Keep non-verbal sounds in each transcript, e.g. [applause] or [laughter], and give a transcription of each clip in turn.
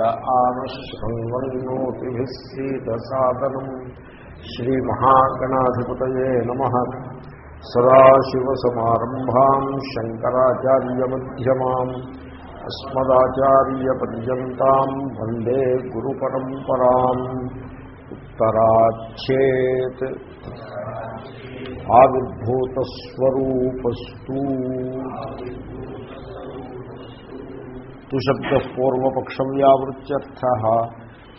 ఆనశ్రవణోతిసాదనం శ్రీమహాగణాధిపతయే నమ. సదాశివసమారంభా శంకరాచార్యమ్యమా అస్మదాచార్యపర్యంతం వందే గురు పరంపరా ఉత్తరాచ్యేత్ ఆవిర్భూతస్వరూపస్తు. తుశబ్ద పూర్వపక్షం వ్యావృత్యర్థ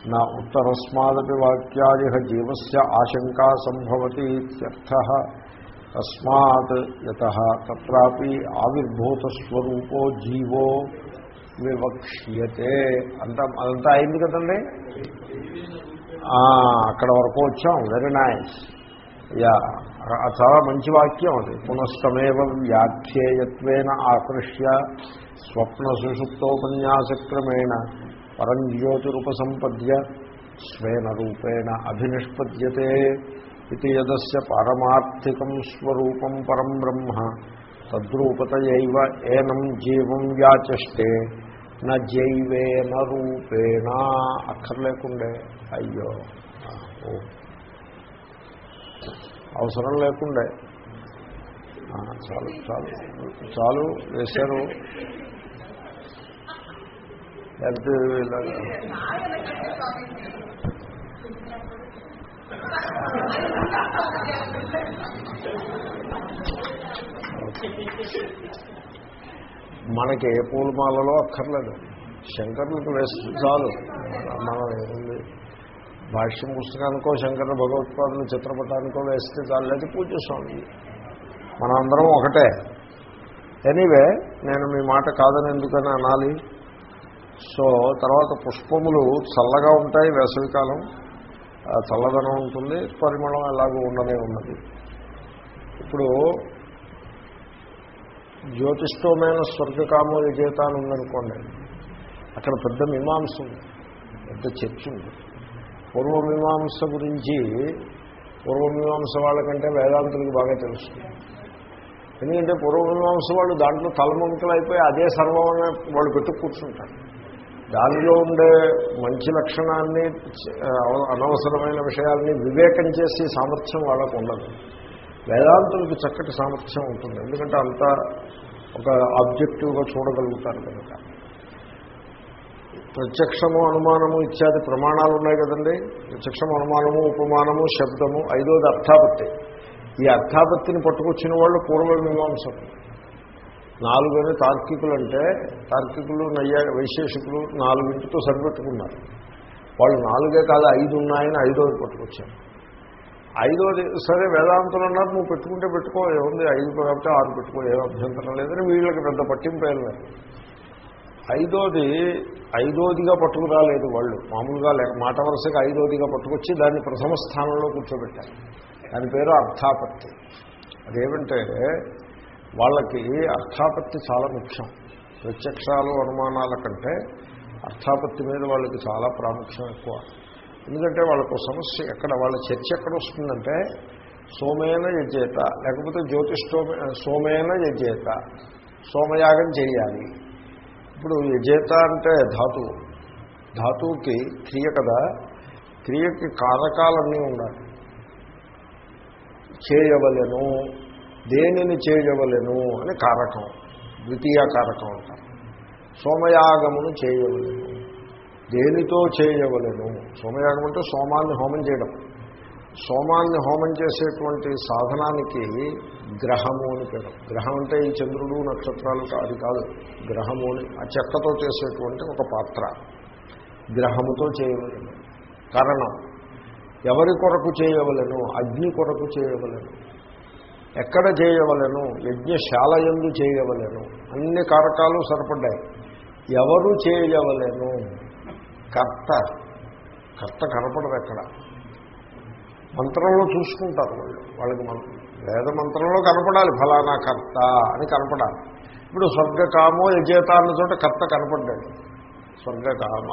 నా ఉత్తరస్మాదపి వాక్యాది జీవస్ ఆశంకా సంభవతి ఇత్యర్థ. తస్మాత్ యత తి ఆవిర్భూతస్వరూపో జీవో వివక్ష్యతే. అంత అదంతా అయింది కదండి? అక్కడ వరకు వచ్చాం. వెరీ నైస్ యా చాలా మంచి వాక్యం అది. పునస్తమేవ వ్యాఖ్యేయత్వేన ఆకృష్య స్వప్న సుషుప్తోపన్యాసక్రమేణ పరంజ్యోతిరుపసంపద్య స్వేన రూపేణ అభినిష్పద్యతే ఇది యదస్య పారమార్థికం స్వరూపం పరం బ్రహ్మ తద్రూపతయైవ ఏనం జీవం వ్యాచష్టే జైవేన రూపేణ. అక్కర్లేకుండే. అయ్యో. ఓ. అవసరం లేకుండే. చాలు చాలు. చాలు వేశారు. లేకపోతే మనకి ఏ పూలమాలలో అక్కర్లేదు. శంకర్లకు వేస్తుంది చాలు. మనం ఏముంది? భాష్యం పుస్తకానికో శంకర భగవత్పాదుల చిత్రపటానికో వేస్తే చాలు లేదు పూజ స్వామి మనందరం ఒకటే. ఎనీవే నేను మీ మాట కాదని ఎందుకని అనాలి? సో తర్వాత పుష్పములు చల్లగా ఉంటాయి వేసవికాలం చల్లదనం ఉంటుంది పరిమళం ఎలాగో ఉండనే ఉన్నది. ఇప్పుడు జ్యోతిష్టమైన స్వర్గకామో విజేత అని ఉందనుకోండి అక్కడ పెద్ద మీమాంస ఉంది పెద్ద చర్చ ఉంది. పూర్వమీమాంస గురించి పూర్వమీమాంస వాళ్ళకంటే వేదాంతులకు బాగా తెలుస్తుంది. ఎందుకంటే పూర్వమీమాంస వాళ్ళు దాంట్లో తలమంకలైపోయి అయిపోయి అదే సర్వం వాళ్ళు పెట్టు కూర్చుంటారు. దానిలో ఉండే మంచి లక్షణాన్ని అనవసరమైన విషయాల్ని వివేకం చేసే సామర్థ్యం వాళ్ళకు ఉండదు. వేదాంతులకు చక్కటి సామర్థ్యం ఉంటుంది. ఎందుకంటే అంత ఒక ఆబ్జెక్టివ్గా చూడగలుగుతారు కనుక. ప్రత్యక్షము అనుమానము ఇత్యాది ప్రమాణాలు ఉన్నాయి కదండి. ప్రత్యక్షము అనుమానము ఉపమానము శబ్దము ఐదోది అర్థాపత్తి. ఈ అర్థాపత్తిని పట్టుకొచ్చిన వాళ్ళు పూర్వమీమాంసలు నాలుగని తార్కికులు అంటే తార్కికులు నయ్యా వైశేషికులు నాలుగింటితో సరిపెట్టుకున్నారు. వాళ్ళు నాలుగే కాదు ఐదు ఉన్నాయని ఐదోది పట్టుకొచ్చారు. ఐదోది సరే వేదాంతులు అన్నారు నువ్వు పెట్టుకుంటే పెట్టుకో ఏముంది ఐదు కాబట్టి ఆరు పెట్టుకో ఏ అభ్యంతరం లేదని వీళ్ళకి పెద్ద పట్టింపు లేదు. ఐదోది ఐదోదిగా పట్టుకురాలేదు వాళ్ళు. మామూలుగా లేక మాట వరుసగా ఐదోదిగా పట్టుకొచ్చి దాన్ని ప్రథమ స్థానంలో కూర్చోబెట్టారు. దాని పేరు అర్థాపత్తి. అదేమంటే వాళ్ళకి అర్థాపత్తి చాలా ముఖ్యం. ప్రత్యక్షాలు అనుమానాల కంటే అర్థాపత్తి మీద వాళ్ళకి చాలా ప్రాముఖ్యం ఎక్కువ. ఎందుకంటే వాళ్ళకు సమస్య ఎక్కడ వాళ్ళ చర్చ ఎక్కడ వస్తుందంటే సోమేన యజేత లేకపోతే జ్యోతిష్టోమే సోమేన యజేత సోమయాగం చేయాలి. ఇప్పుడు యజేత అంటే ధాతువు ధాతువుకి క్రియ కదా. క్రియకి కారకాలన్నీ ఉండాలి. చేయవలెను దేనిని చేయవలెను అని కారకం. ద్వితీయ కారకం అంటారు సోమయాగమును చేయవలను దేనితో చేయవలెను. సోమయాగం అంటే సోమాన్ని హోమం చేయడం. సోమాన్ని హోమం చేసేటువంటి సాధనానికి గ్రహము అని పేరు. గ్రహం అంటే ఈ చంద్రుడు నక్షత్రాలు అది కాదు. గ్రహము అని ఆ చెక్కతో చేసేటువంటి ఒక పాత్ర. గ్రహముతో చేయవలను. కారణం ఎవరి కొరకు చేయవలను? అగ్ని కొరకు చేయవలను. ఎక్కడ చేయవలను? యజ్ఞశాల ఎందు చేయవలను. అన్ని కారకాలు సరిపడ్డాయి. ఎవరు చేయవలను? కర్త. కర్త కనపడదు ఎక్కడ? మంత్రంలో చూసుకుంటారు వాళ్ళు. వాళ్ళకి మంత్రం వేద మంత్రంలో కనపడాలి ఫలానా కర్త అని కనపడాలి. ఇప్పుడు స్వర్గకామో యజేత అన్న చోట కర్త కనపడ్డాడు. స్వర్గకామ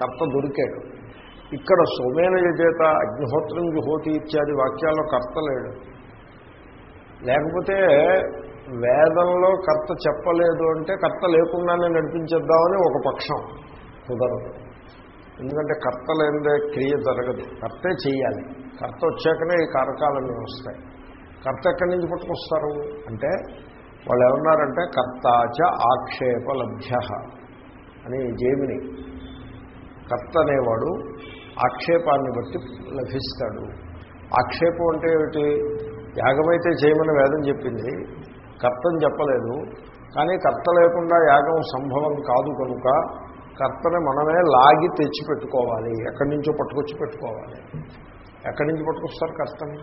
కర్త దొరికాడు. ఇక్కడ సోమేన యజేత అగ్నిహోత్రం జుహోతి ఇత్యాది వాక్యాల్లో కర్త లేడు. లేకపోతే వేదంలో కర్త చెప్పలేదు అంటే కర్త లేకుండానే నడిపించేద్దామని ఒక పక్షం కుదరదు. ఎందుకంటే కర్త లేనిదే క్రియ జరగదు. కర్తే చేయాలి కర్త వచ్చాకనే ఈ కారకాలన్నీ వస్తాయి. కర్త ఎక్కడి నుంచి పట్టుకొస్తారు? అంటే వాళ్ళు ఏమన్నారంటే కర్తాచ ఆక్షేపలభ్య అని జేమిని. కర్త అనేవాడు ఆక్షేపాన్ని బట్టి లభిస్తాడు. ఆక్షేపం అంటే ఏమిటి? యాగమైతే చేయమని వేదం చెప్పింది. కర్తని చెప్పలేదు. కానీ కర్త లేకుండా యాగం సంభవం కాదు కనుక కర్తని మనమే లాగి తెచ్చి పెట్టుకోవాలి ఎక్కడి నుంచో పట్టుకొచ్చి పెట్టుకోవాలి. ఎక్కడి నుంచి పట్టుకొస్తారు కర్తని?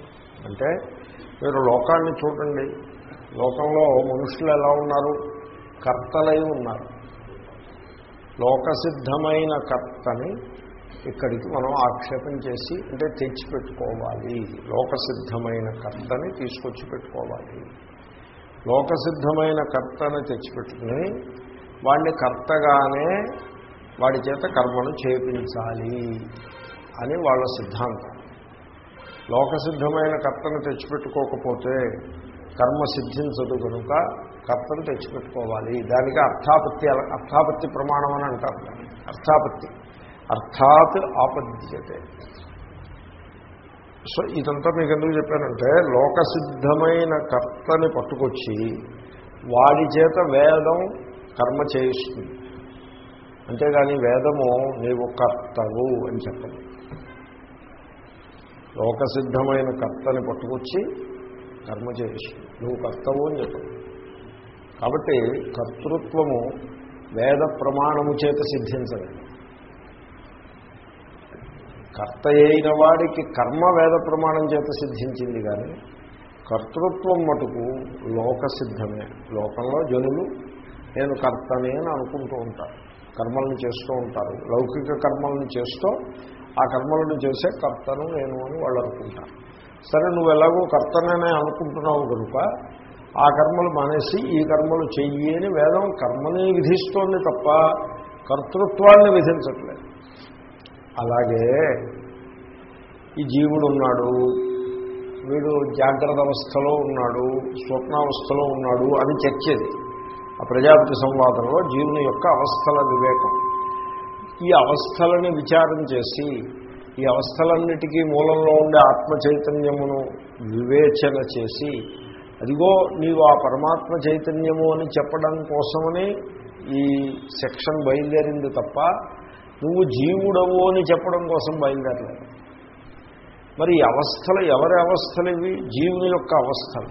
అంటే మీరు లోకాన్ని చూడండి. లోకంలో మనుషులు ఎలా ఉన్నారు? కర్తలై ఉన్నారు. లోకసిద్ధమైన కర్తని ఇక్కడికి మనం ఆక్షేపం చేసి అంటే తెచ్చిపెట్టుకోవాలి. లోకసిద్ధమైన కర్తని తీసుకొచ్చి పెట్టుకోవాలి. లోకసిద్ధమైన కర్తని తెచ్చిపెట్టుకుని వాడిని కర్తగానే వాడి చేత కర్మను చేపించాలి అని వాళ్ళ సిద్ధాంతం. లోకసిద్ధమైన కర్తను తెచ్చిపెట్టుకోకపోతే కర్మ సిద్ధించదు కనుక కర్తను తెచ్చిపెట్టుకోవాలి. దానికి అర్థాపత్తి అర్థాపత్తి ప్రమాణం అని అంటారు అర్థాపత్తి. అర్థాత్ ఆపద్యతే. సో ఇదంతా మీకు ఎందుకు చెప్పానంటే లోకసిద్ధమైన కర్తని పట్టుకొచ్చి వాడి చేత వేదం కర్మ చేయిస్తుంది. అంతేగాని వేదము నీవు కర్తవు అని చెప్పదు లోకసిద్ధమైన కర్తని పట్టుకొచ్చి కర్మ చేయిస్తుంది నువ్వు కర్తవు అని చెప్పదు కాబట్టి కర్తృత్వము వేద ప్రమాణము చేత సిద్ధించలేదు కర్త అయిన వాడికి కర్మ వేద ప్రమాణం చేత సిద్ధించింది కానీ కర్తృత్వం మటుకు లోకసిద్ధమే. లోకంలో జనులు నేను కర్తనే అని అనుకుంటూ ఉంటాను కర్మలను చేస్తూ ఉంటారు. లౌకిక కర్మలను చేస్తూ ఆ కర్మలను చేసే కర్తను నేను అని వాళ్ళు అనుకుంటారు. సరే నువ్వు ఎలాగో కర్తననే అనుకుంటున్నావు కనుక ఆ కర్మలు మానేసి ఈ కర్మలు చెయ్యి అని వేదం కర్మని విధిస్తోంది తప్ప కర్తృత్వాన్ని విధించట్లేదు. అలాగే ఈ జీవుడు ఉన్నాడు వీడు జాగ్రత్త అవస్థలో ఉన్నాడు స్వప్నావస్థలో ఉన్నాడు అని చర్చేది ఆ ప్రజాపతి సంవాదంలో జీవుని యొక్క అవస్థల వివేకం. ఈ అవస్థలని విచారం చేసి ఈ అవస్థలన్నిటికీ మూలంలో ఉండే ఆత్మ చైతన్యమును వివేచన చేసి అదిగో నీవు ఆ పరమాత్మ చైతన్యము అని చెప్పడం కోసమని ఈ సెక్షన్ బయలుదేరింది తప్ప నువ్వు జీవుడవు అని చెప్పడం కోసం బయలుదేరలేదు. మరి ఈ అవస్థలు ఎవరి అవస్థలు ఇవి? జీవుని యొక్క అవస్థలు.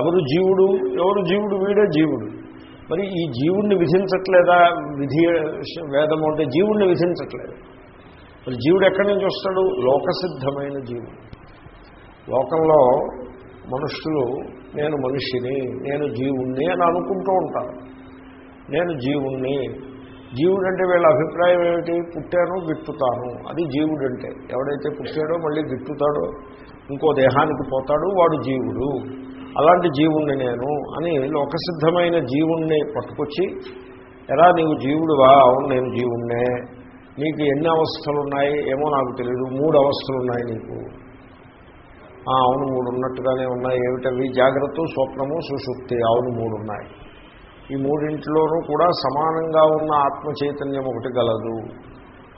ఎవరు జీవుడు? ఎవరు జీవుడు? వీడే జీవుడు. మరి ఈ జీవుణ్ణి విధించట్లేదా? విధి వేదము అంటే జీవుణ్ణి విధించట్లేదు. మరి జీవుడు ఎక్కడి నుంచి వస్తాడు? లోకసిద్ధమైన జీవుడు. లోకంలో మనుషులు నేను మనిషిని నేను జీవుణ్ణి అని అనుకుంటూ ఉంటారు. నేను జీవుణ్ణి. జీవుడు అంటే వీళ్ళ అభిప్రాయం ఏమిటి? పుట్టాను గిట్టుతాను. అది జీవుడు అంటే ఎవడైతే పుట్టాడో మళ్ళీ గిట్టుతాడో ఇంకో దేహానికి పోతాడు వాడు జీవుడు. అలాంటి జీవుణ్ణి నేను అని లోకసిద్ధమైన జీవుణ్ణి పట్టుకొచ్చి ఎలా నీవు జీవుడువా? అవును నేను జీవుణ్ణే. నీకు ఎన్ని అవస్థలు ఉన్నాయి ఏమో నాకు తెలియదు మూడు అవస్థలు ఉన్నాయి నీకు. ఆ, అవును మూడు ఉన్నట్టుగానే ఉన్నాయి. ఏమిటవి? జాగ్రత్త స్వప్నము సుషుప్తి. అవును మూడు ఉన్నాయి ఈ మూడింటిలోనూ కూడా సమానంగా ఉన్న ఆత్మ చైతన్యం ఒకటి గలదు.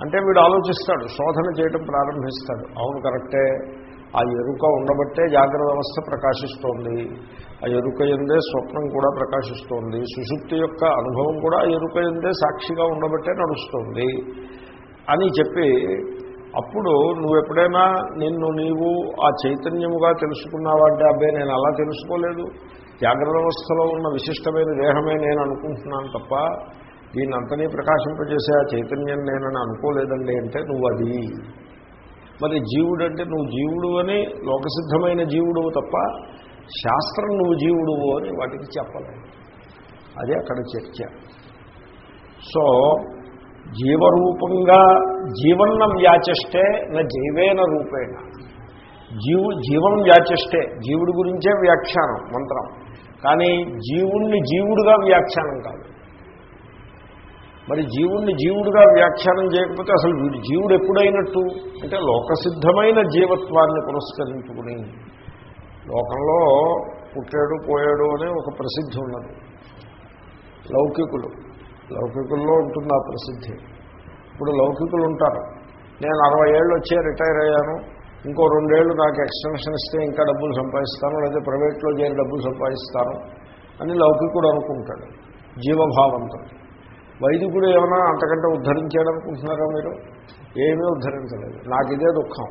అంటే వీడు ఆలోచిస్తాడు శోధన చేయడం ప్రారంభిస్తాడు. అవును కరెక్టే. ఆ ఎరుక ఉండబట్టే జాగ్రత్త వ్యవస్థ ప్రకాశిస్తోంది. ఆ ఎరుక ఎందే స్వప్నం కూడా ప్రకాశిస్తోంది. సుశుప్తి యొక్క అనుభవం కూడా ఆ ఎరుక ఎందే సాక్షిగా ఉండబట్టే నడుస్తోంది అని చెప్పి అప్పుడు నువ్వు ఎప్పుడైనా నిన్ను నీవు ఆ చైతన్యముగా తెలుసుకున్నావంటే అబ్బే నేను అలా తెలుసుకోలేదు. జాగ్రత్త వ్యవస్థలో ఉన్న విశిష్టమైన దేహమే నేను అనుకుంటున్నాను తప్ప దీన్ని అంతనీ ప్రకాశింపజేసే ఆ చైతన్యం నేనని అనుకోలేదండి అంటే నువ్వు అది మరి జీవుడు అంటే నువ్వు జీవుడు అని లోకసిద్ధమైన జీవుడు తప్ప శాస్త్రం నువ్వు జీవుడు అని వాటికి చెప్పలేదు. అదే అక్కడ చర్చ. సో జీవరూపంగా జీవన్న వ్యాచష్టే నా జీవేన రూపేణ. జీవు జీవం వ్యాచష్టే. జీవుడి గురించే వ్యాఖ్యానం మంత్రం. కానీ జీవుణ్ణి జీవుడుగా వ్యాఖ్యానం కాదు. మరి జీవుణ్ణి జీవుడుగా వ్యాఖ్యానం చేయకపోతే అసలు వీడు జీవుడు ఎప్పుడైనట్టు? అంటే లోకసిద్ధమైన జీవత్వాన్ని పురస్కరించుకుని లోకంలో పుట్టాడు పోయాడు అనే ఒక ప్రసిద్ధి ఉన్నది. లౌకికులు. లౌకికుల్లో ఉంటుంది ఆ ప్రసిద్ధి. ఇప్పుడు లౌకికులు ఉంటారు. నేను అరవై ఏళ్ళు వచ్చే రిటైర్ అయ్యాను. ఇంకో రెండేళ్ళు నాకు ఎక్స్టెన్షన్ ఇస్తే ఇంకా డబ్బులు సంపాదిస్తాను లేదా ప్రైవేట్లో చేరి డబ్బులు సంపాదిస్తాను అని లౌకికుడు అనుకుంటాడు. జీవభావంతో. వైదికుడు ఏమైనా అంతకంటే ఉద్ధరించాడనుకుంటున్నారా మీరు? ఏమీ ఉద్ధరించలేదు. నాకు ఇదే దుఃఖం.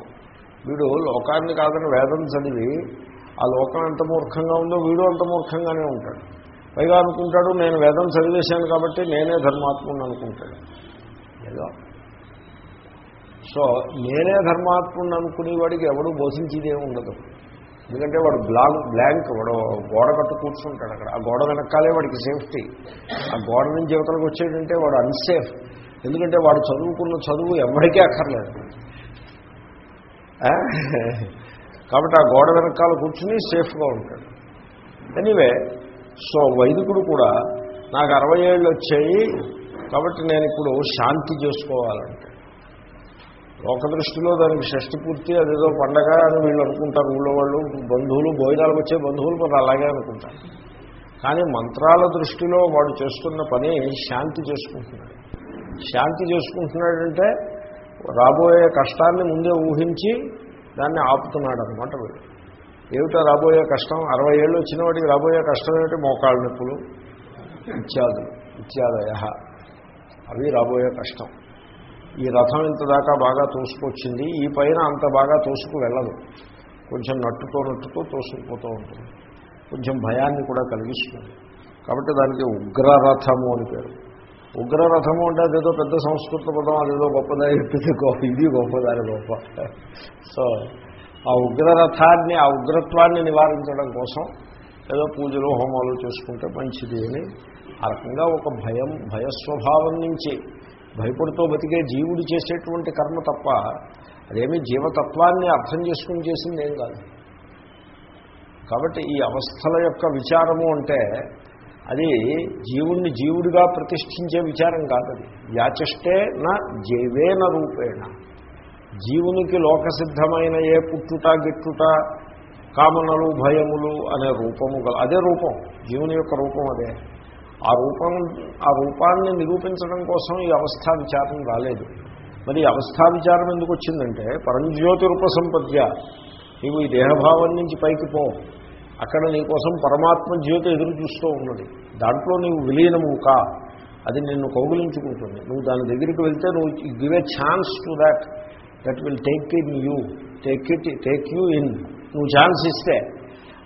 వీడు లోకాన్ని కాదని వేదం చదివి ఆ లోకం ఎంత మూర్ఖంగా ఉందో వీడు అంత మూర్ఖంగానే ఉంటాడు. పైగా అనుకుంటాడు నేను వేదం చదివేశాను కాబట్టి నేనే ధర్మాత్ముని అనుకుంటాడు. ఏదో. సో నేనే ధర్మాత్ముని అనుకునేవాడికి ఎవడు బోధించేదే ఉండదు. ఎందుకంటే వాడు బ్లాంక్ బ్లాంక్ వాడు గోడ కట్టు కూర్చుంటాడు అక్కడ. ఆ గోడ వెనకాలే వాడికి సేఫ్టీ. ఆ గోడ నుంచి యువతలకు వచ్చేటంటే వాడు అన్సేఫ్ ఎందుకంటే వాడు చదువుకున్న చదువు ఎవరికీ అక్కర్లేదు. కాబట్టి ఆ గోడ వెనకాల కూర్చుని సేఫ్గా ఉంటాడు. ఎనీవే సో వైదికుడు కూడా నాకు అరవై ఏళ్ళు వచ్చాయి కాబట్టి నేను ఇప్పుడు శాంతి చేసుకోవాలంట. లోక దృష్టిలో దానికి షష్టి పూర్తి అదేదో పండగ అని వీళ్ళు అనుకుంటారు. ఊళ్ళో వాళ్ళు బంధువులు భోజనాలకు వచ్చే బంధువులు మరి అలాగే అనుకుంటారు. కానీ మంత్రాల దృష్టిలో వాడు చేస్తున్న పని శాంతి చేసుకుంటున్నాడు. శాంతి చేసుకుంటున్నాడంటే రాబోయే కష్టాన్ని ముందే ఊహించి దాన్ని ఆపుతున్నాడు అనమాట వీడు. ఏమిటో రాబోయే కష్టం? అరవై ఏళ్ళు వచ్చిన వాడికి రాబోయే కష్టం ఏమిటి? మోకాళ్ళ నొప్పులు ఇత్యాదులు ఇత్యాదయ. అవి రాబోయే కష్టం. ఈ రథం ఇంత దాకా బాగా తోసుకొచ్చింది ఈ పైన అంత బాగా తోసుకు వెళ్ళదు. కొంచెం నట్టుతో నట్టుతో తోసుకుపోతూ ఉంటుంది. కొంచెం భయాన్ని కూడా కలిగిస్తుంది. కాబట్టి దానికి ఉగ్రరథము అని పేరు. ఉగ్రరథము అంటే అదేదో పెద్ద సంస్కృత పదం అదేదో గొప్పదా చెప్పింది గొప్ప ఇది గొప్పదాని గొప్ప. సో ఆ ఉగ్రరథాన్ని ఆ ఉగ్రత్వాన్ని నివారించడం కోసం ఏదో పూజలు హోమాలు చేసుకుంటే మంచిది అని ఆ రకంగా ఒక భయం భయస్వభావం నుంచి భయపడుతూ బతికే జీవుడు చేసేటువంటి కర్మ తప్ప అదేమీ జీవతత్వాన్ని అర్థం చేసుకుని చేసింది ఏం కాదు. కాబట్టి ఈ అవస్థల యొక్క విచారము అంటే అది జీవుణ్ణి జీవుడిగా ప్రతిష్ఠించే విచారం కాదు అది. నా జైవేన రూపేణ. జీవునికి లోకసిద్ధమైన ఏ పుట్టుట గిట్టుట కామనలు భయములు అనే రూపము అదే రూపం జీవుని యొక్క రూపం అదే. ఆ రూపం ఆ రూపాన్ని నిరూపించడం కోసం ఈ అవస్థా విచారం రాలేదు. మరి ఈ అవస్థా విచారం ఎందుకు వచ్చిందంటే పరంజ్యోతి రూప సంపద్య నీవు ఈ దేహభావం నుంచి పైకి పో. అక్కడ నీకోసం పరమాత్మ జ్యోతి ఎదురు చూస్తూ ఉన్నది. దాంట్లో నీవు విలీనము కా. అది నిన్ను కౌగులించుకుంటుంది. నువ్వు దాని దగ్గరికి వెళ్తే నువ్వు give a chance to that that will take in you take it take you in నువ్వు ఛాన్స్ ఇస్తే.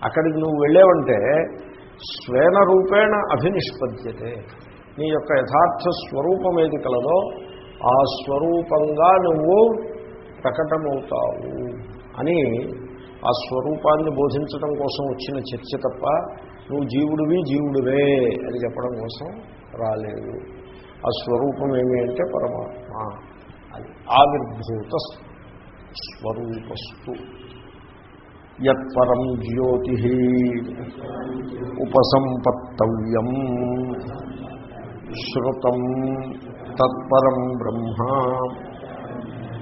అక్కడికి నువ్వు వెళ్ళేవంటే స్వేన రూపేణ అభినిష్పద్యతే. నీ యొక్క యథార్థ స్వరూపం ఏది కలదో ఆ స్వరూపంగా నువ్వు ప్రకటమవుతావు అని ఆ స్వరూపాన్ని బోధించడం కోసం వచ్చిన చర్చ తప్ప నువ్వు జీవుడివి జీవుడివే అని చెప్పడం కోసం రాలేదు. ఆ స్వరూపం ఏమి అంటే పరమాత్మ అది ఆవిర్భూత స్వరూపస్తు. యత్పరం జ్యోతి ఉపసంపత్తవ్యం శృతం తత్పరం బ్రహ్మ.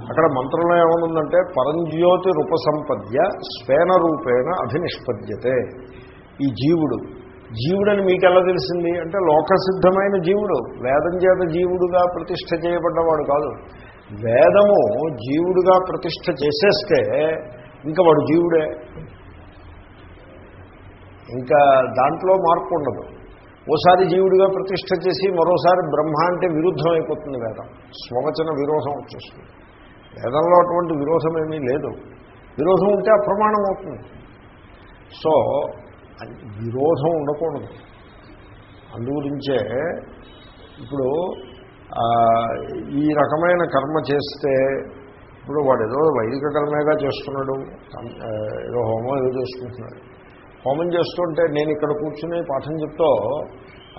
అక్కడ మంత్రంలో ఏమనుందంటే పరంజ్యోతి రూపసంపద్య స్వేన రూపేణ అభినిష్పద్యతే. ఈ జీవుడు జీవుడని మీకు ఎలా తెలిసింది? అంటే లోకసిద్ధమైన జీవుడు వేదం చేత జీవుడుగా ప్రతిష్ఠ చేయబడ్డవాడు కాదు. వేదము జీవుడుగా ప్రతిష్ఠ చేసేస్తే ఇంకా వాడు జీవుడే. ఇంకా దాంట్లో మార్పు ఉండదు. ఓసారి జీవుడిగా ప్రతిష్ట చేసి మరోసారి బ్రహ్మ అంటే విరుద్ధం అయిపోతుంది వేదం. స్వవచన విరోధం వచ్చేస్తుంది. వేదంలో అటువంటి విరోధం ఏమీ లేదు. విరోధం ఉంటే అప్రమాణం అవుతుంది. సో విరోధం ఉండకూడదు. అందుగురించే ఇప్పుడు ఈ రకమైన కర్మ చేస్తే ఇప్పుడు వాడు ఏదో వైదిక కర్మేగా చేస్తున్నాడు ఏదో హోమం ఏదో చేసుకుంటున్నాడు. హోమం చేస్తుంటే నేను ఇక్కడ కూర్చుని పాఠం చెప్తూ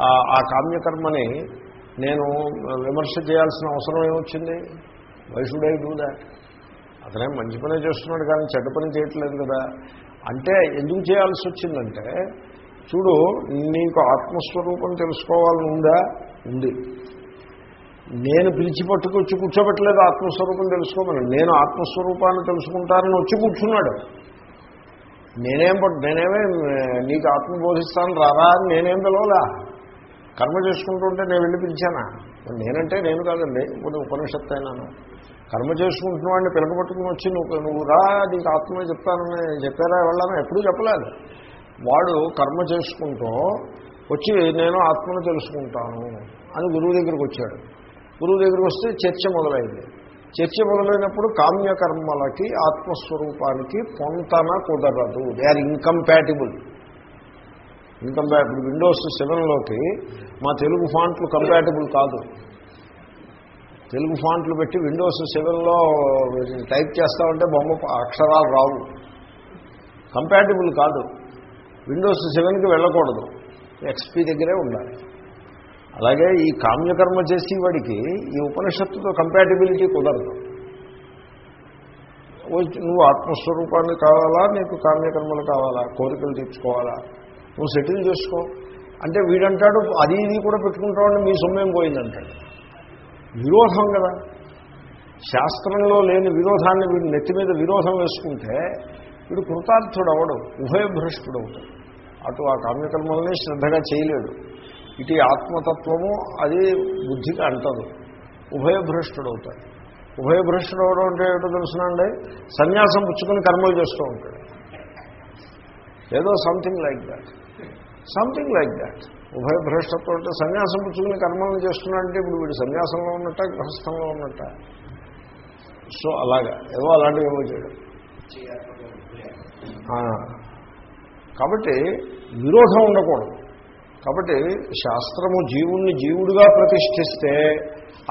ఆ కామ్యకర్మని నేను విమర్శ చేయాల్సిన అవసరం ఏమొచ్చింది? వై ఐ డూ దాట్ అతనే మంచి పనే చేస్తున్నాడు కానీ చెడ్డ పని చేయట్లేదు కదా. అంటే ఎందుకు చేయాల్సి వచ్చిందంటే చూడు నీకు ఆత్మస్వరూపం తెలుసుకోవాలని ఉందా ఉంది. నేను పిలిచి పట్టుకొచ్చి కూర్చోబెట్టలేదు ఆత్మస్వరూపం తెలుసుకోమని. నేను ఆత్మస్వరూపాన్ని తెలుసుకుంటానని వచ్చి కూర్చున్నాడు. నేనేం పట్టు నేనేమే నీకు ఆత్మ బోధిస్తాను రారా అని నేనేం పిలవలా? కర్మ చేసుకుంటుంటే నేను వెళ్ళి పిలిచానా? నేనంటే నేను కాదండి ఇప్పుడు ఉపనిషత్తు అయినాను. కర్మ చేసుకుంటున్న వాడిని పిలకబట్టుకుని వచ్చి నువ్వు నువ్వు రా నీకు ఆత్మే చెప్తానని చెప్పారా వెళ్ళాను ఎప్పుడూ చెప్పలేదు. వాడు కర్మ చేసుకుంటూ వచ్చి నేను ఆత్మను తెలుసుకుంటాను అని గురువు దగ్గరికి వచ్చాడు. గురువు దగ్గరికి వస్తే చర్చ మొదలైంది. చర్చ మొదలైనప్పుడు కామ్యకర్మలకి ఆత్మస్వరూపానికి పొంతన కుదరదు. They are incompatible incompatible Windows సెవెన్లోకి మా తెలుగు ఫాంట్లు కంపాటిబుల్ కాదు. తెలుగు ఫాంట్లు పెట్టి విండోస్ సెవెన్లో టైప్ చేస్తామంటే బొమ్మ అక్షరాలు రావు. కంపాటిబుల్ కాదు. విండోస్ సెవెన్కి వెళ్ళకూడదు. ఎక్స్పీ దగ్గరే ఉండాలి. అలాగే ఈ కామ్యకర్మ చేసేవాడికి ఈ ఉపనిషత్తుతో కంపాటిబిలిటీ కుదరదు. నువ్వు ఆత్మస్వరూపాన్ని కావాలా నీకు కామ్యకర్మలు కావాలా కోరికలు తీర్చుకోవాలా? నువ్వు సెటిల్ చేసుకో. అంటే వీడంటాడు అది ఇది కూడా పెట్టుకుంటామని మీ సొమ్మేం పోయిందంటాడు. విరోధం కదా. శాస్త్రంలో లేని విరోధాన్ని వీడు నెత్తి మీద విరోధం వేసుకుంటే వీడు కృతార్థుడు అవడు ఉభయభ్రష్టుడు అవుతాడు అటు ఆ కామ్యకర్మల్ని శ్రద్ధగా చేయలేడు. ఇటు ఆత్మతత్వము అది బుద్ధికి అంటదు. ఉభయభ్రష్టుడు అవుతాడు ఉభయభ్రష్టుడు అవడం అంటే ఏటో తెలుసునండి సన్యాసం పుచ్చుకొని కర్మలు చేస్తూ ఉంటాడు. ఏదో something like that something like that ఉభయభ్రష్టత్వం అంటే సన్యాసం పుచ్చుకుని కర్మలను చేస్తున్నాడంటే ఇప్పుడు వీడు సన్యాసంలో ఉన్నట్ట గృహస్థంలో ఉన్నట్ట? సో అలాగా. ఏవో అలాంటివి ఏవో చేయడం. కాబట్టి విరోధం ఉండకూడదు. కాబట్టి శాస్త్రము జీవుణ్ణి జీవుడిగా ప్రతిష్ఠిస్తే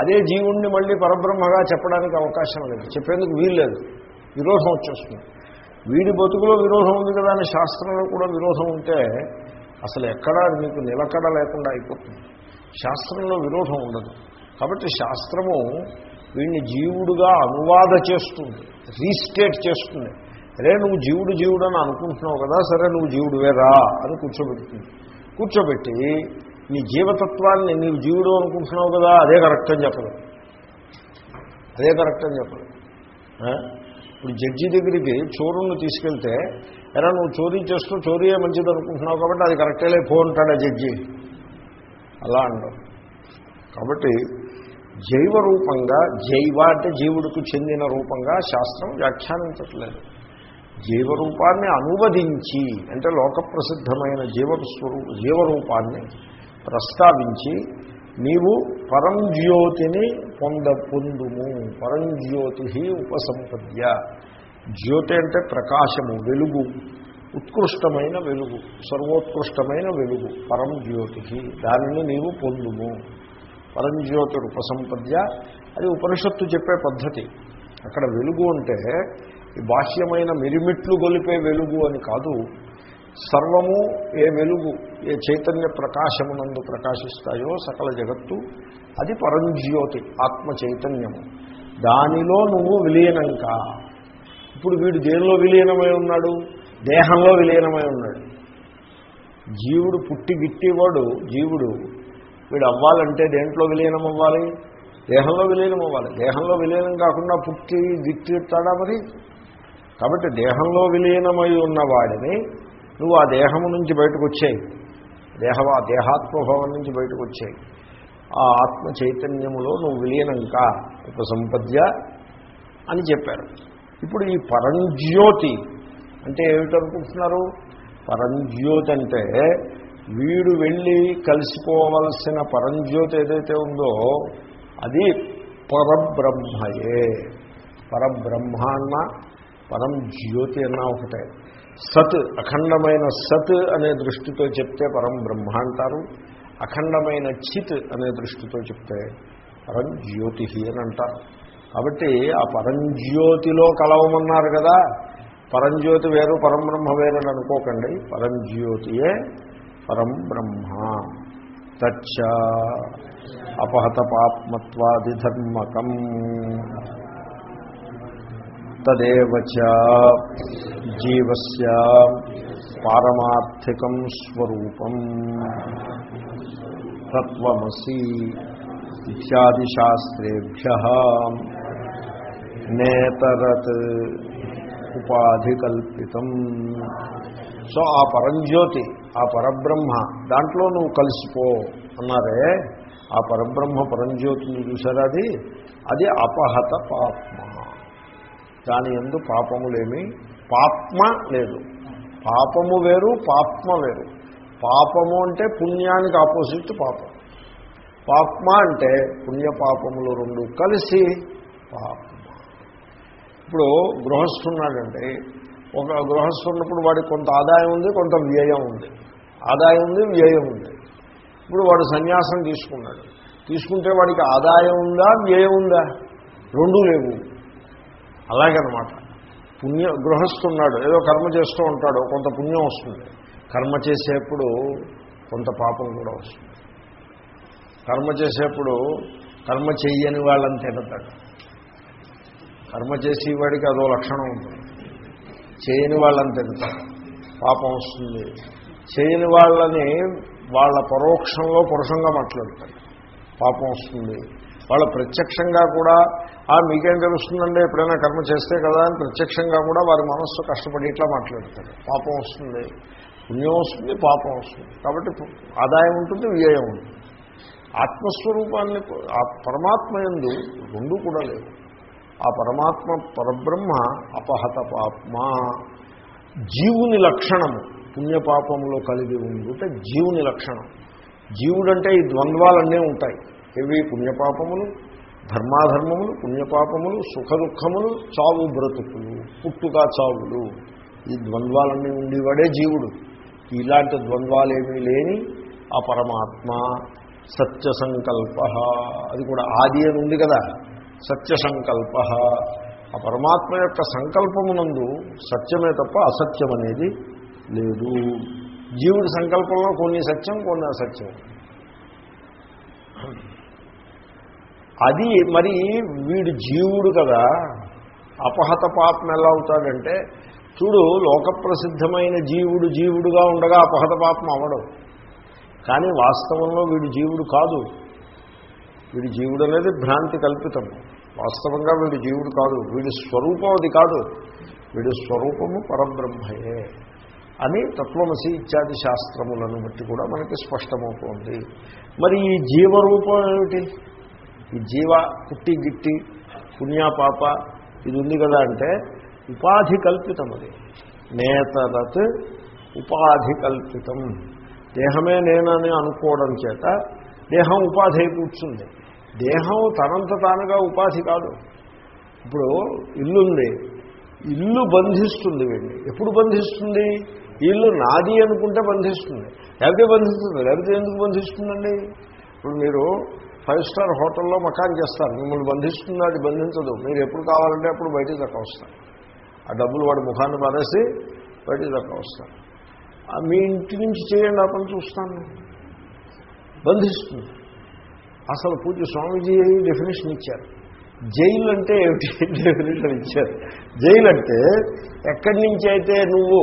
అదే జీవుణ్ణి మళ్ళీ పరబ్రహ్మగా చెప్పడానికి అవకాశం లేదు. చెప్పేందుకు వీలు లేదు. విరోధం వచ్చేస్తుంది. వీడి బతుకులో విరోధం ఉంది కదా అని శాస్త్రంలో కూడా విరోధం ఉంటే అసలు ఎక్కడా మీకు నిలకడ లేకుండా అయిపోతుంది. శాస్త్రంలో విరోధం ఉండదు. కాబట్టి శాస్త్రము వీడిని జీవుడుగా అనువాద చేస్తుంది. రీస్టేట్ చేస్తుంది. అరే నువ్వు జీవుడు జీవుడు అని అనుకుంటున్నావు కదా సరే నువ్వు జీవుడు వేరా అని కూర్చోబెడుతుంది. కూర్చోబెట్టి నీ జీవతత్వాన్ని నీవు జీవుడు అనుకుంటున్నావు కదా అదే కరెక్ట్ అని చెప్పదు అదే కరెక్ట్ అని చెప్పదు ఇప్పుడు జడ్జి దగ్గరికి చోరును తీసుకెళ్తే ఎలా నువ్వు చోరీ చేస్తూ చోరీయే మంచిది అనుకుంటున్నావు కాబట్టి అది కరెక్టేలే పో అంటాడు ఆ జడ్జి. అలా అంటాం. కాబట్టి జైవ రూపంగా జైవ అంటే జీవుడికి చెందిన రూపంగా శాస్త్రం వ్యాఖ్యానించట్లేదు. జీవరూపాన్ని అనువదించి అంటే లోక ప్రసిద్ధమైన జీవ స్వరూ జీవరూపాన్ని ప్రస్తావించి నీవు పరంజ్యోతిని పొంద పొందుము పరంజ్యోతి ఉపసంపద్య. జ్యోతి అంటే ప్రకాశము వెలుగు ఉత్కృష్టమైన వెలుగు సర్వోత్కృష్టమైన వెలుగు పరం జ్యోతి దానిని నీవు పొందుము. పరంజ్యోతి ఉపసంపద్య. అది ఉపనిషత్తు చెప్పే పద్ధతి. అక్కడ వెలుగు అంటే ఈ బాహ్యమైన మిరిమిట్లు గొలిపే వెలుగు అని కాదు సర్వము ఏ వెలుగు ఏ చైతన్య ప్రకాశమునందు ప్రకాశిస్తాయో సకల జగత్తు అది పరంజ్యోతి ఆత్మ చైతన్యము. దానిలో నువ్వు విలీనం కా ఇప్పుడు వీడు దేనిలో విలీనమై ఉన్నాడు? దేహంలో విలీనమై ఉన్నాడు. జీవుడు పుట్టి గిట్టివాడు జీవుడు వీడు అవ్వాలంటే దేంట్లో విలీనం అవ్వాలి దేహంలో విలీనం అవ్వాలి దేహంలో విలీనం కాకుండా పుట్టి గిట్టిస్తాడా మరి? కాబట్టి దేహంలో విలీనమై ఉన్నవాడిని నువ్వు ఆ దేహము నుంచి బయటకు వచ్చాయి దేహ దేహాత్మభావం నుంచి బయటకు వచ్చాయి ఆ ఆత్మ చైతన్యములో నువ్వు విలీనంకా ఉపసంపద్య అని చెప్పారు. ఇప్పుడు ఈ పరంజ్యోతి అంటే ఏమిటనుకుంటున్నారు? పరంజ్యోతి అంటే వీడు వెళ్ళి కలిసిపోవలసిన పరంజ్యోతి ఏదైతే ఉందో అది పరబ్రహ్మయే. పరబ్రహ్మ అన్న పరం జ్యోతి అన్నా ఒకటే. సత్ అఖండమైన సత్ అనే దృష్టితో చెప్తే పరం బ్రహ్మ అంటారు అఖండమైన చిత్ అనే దృష్టితో చెప్తే పరం జ్యోతి అని అంటారు. కాబట్టి ఆ పరంజ్యోతిలో కలవమన్నారు కదా పరంజ్యోతి వేరు పరంబ్రహ్మ వేరు అని అనుకోకండి. పరంజ్యోతియే పరం బ్రహ్మ. తచ్చ. అపహత పాప్మత్వాదిధర్మకం. తదేవచ జీవస్ పారమార్థికం స్వరూపం తత్వమసి ఇత్యాదిశాస్త్రేభ్య నేతరత్ ఉపాధికల్పితం. సో ఆ పరంజ్యోతి ఆ పరబ్రహ్మ దాంట్లో నువ్వు కలిసిపో అన్నారే ఆ పరబ్రహ్మ పరంజ్యోతిని చూసారా అది? అది అపహత పాత్మ దాని ఎందు పాపములేమి పాప్మ లేదు. పాపము వేరు పాప్మ వేరు. పాపము అంటే పుణ్యానికి ఆపోజిట్ పాపం. పాప్మ అంటే పుణ్యపాపములు రెండు కలిసి పాపమ ఇప్పుడు గృహస్థున్నాడండి. ఒక గృహస్థు ఉన్నప్పుడు వాడికి కొంత ఆదాయం ఉంది కొంత వ్యయం ఉంది. ఆదాయం ఉంది వ్యయం ఉంది. ఇప్పుడు వాడు సన్యాసం తీసుకున్నాడు. తీసుకుంటే వాడికి ఆదాయం ఉందా వ్యయం ఉందా? రెండూ లేవు. అలాగనమాట. పుణ్య గృహస్థున్నాడు ఏదో కర్మ చేస్తూ ఉంటాడు కొంత పుణ్యం వస్తుంది. కర్మ చేసేప్పుడు కొంత పాపం కూడా వస్తుంది. కర్మ చేసేప్పుడు కర్మ చెయ్యని వాళ్ళని తిడతాడు. కర్మ చేసేవాడికి అదో లక్షణం ఉంటుంది చేయని వాళ్ళని తిడతాడు. పాపం వస్తుంది. చేయని వాళ్ళని వాళ్ళ పరోక్షంలో పురుషంగా మాట్లాడతాడు. పాపం వస్తుంది. వాళ్ళ ప్రత్యక్షంగా కూడా మీకేం తెలుస్తుందండి? ఎప్పుడైనా కర్మ చేస్తే కదా అని ప్రత్యక్షంగా కూడా వారి మనస్సు కష్టపడి ఇట్లా మాట్లాడతారు. పాపం వస్తుంది. పుణ్యం వస్తుంది పాపం వస్తుంది. కాబట్టి ఆదాయం ఉంటుంది వ్యయం ఉంటుంది. ఆత్మస్వరూపాన్ని ఆ పరమాత్మ ఎందు రెండు కూడా లేవు. ఆ పరమాత్మ పరబ్రహ్మ అపహత పాప్మ జీవుని లక్షణము పుణ్యపాపములో కలిగి ఉండుట జీవుని లక్షణం. జీవుడంటే ఈ ద్వంద్వాలన్నీ ఉంటాయి. ఇవి పుణ్యపాపములు ధర్మాధర్మములు పుణ్యపాపములు సుఖ దుఃఖములు చావు బ్రతుకులు పుట్టుక చావులు. ఈ ద్వంద్వాలన్నీ ఉండేవాడే జీవుడు. ఇలాంటి ద్వంద్వాలేమీ లేని ఆ పరమాత్మ సత్య సంకల్ప అది కూడా ఆది అని ఉంది కదా. సత్య సంకల్ప ఆ పరమాత్మ యొక్క సంకల్పమునందు సత్యమే తప్ప అసత్యం అనేది లేదు. జీవుడి సంకల్పంలో కొన్ని సత్యం కొన్ని అసత్యం. అది మరి వీడు జీవుడు కదా. అపహత పాపం ఎలా అవుతాడంటే చూడు లోకప్రసిద్ధమైన జీవుడు జీవుడుగా ఉండగా అపహత పాపం అవడం కానీ వాస్తవంలో వీడు జీవుడు కాదు. వీడి జీవుడు అనేది భ్రాంతి కల్పితం. వాస్తవంగా వీడి జీవుడు కాదు. వీడి స్వరూపం అది కాదు. వీడి స్వరూపము పరబ్రహ్మయే అని తత్వమసి ఇత్యాది శాస్త్రములను బట్టి కూడా మనకి స్పష్టమవుతోంది. మరి ఈ జీవరూపం ఏమిటి? ఈ జీవ పుట్టి గిట్టి పుణ్యాపాప ఇది ఉంది కదా అంటే ఉపాధి కల్పితం అది. నేతరత్ ఉపాధి కల్పితం. దేహమే నేనని అనుకోవడం చేత దేహం ఉపాధి అయి కూర్చుంది. దేహం తనంత తానుగా ఉపాధి కాదు. ఇప్పుడు ఇల్లుంది. ఇల్లు బంధిస్తుంది వీడిని. ఎప్పుడు బంధిస్తుంది? ఇల్లు నాది అనుకుంటే బంధిస్తుంది. లేకపోతే బంధిస్తుంది. లేకపోతే ఎందుకు బంధిస్తుందండి? ఇప్పుడు మీరు ఫైవ్ స్టార్ హోటల్లో మకాన్ చేస్తారు. మిమ్మల్ని బంధిస్తుంది అది బంధించదు. మీరు ఎప్పుడు కావాలంటే అప్పుడు బయటికి దక్క వస్తారు. ఆ డబ్బులు వాడి ముఖాన్ని పారేసి బయటికి దక్క వస్తారు. మీ ఇంటి నుంచి చేయండి ఆ పని చూస్తాను బంధిస్తుంది. అసలు పూజ స్వామీజీ డెఫినేషన్ ఇచ్చారు? జైలు అంటే ఏమిటి [laughs] డెఫినేషన్ ఇచ్చారు? జైలు అంటే ఎక్కడి నుంచి అయితే నువ్వు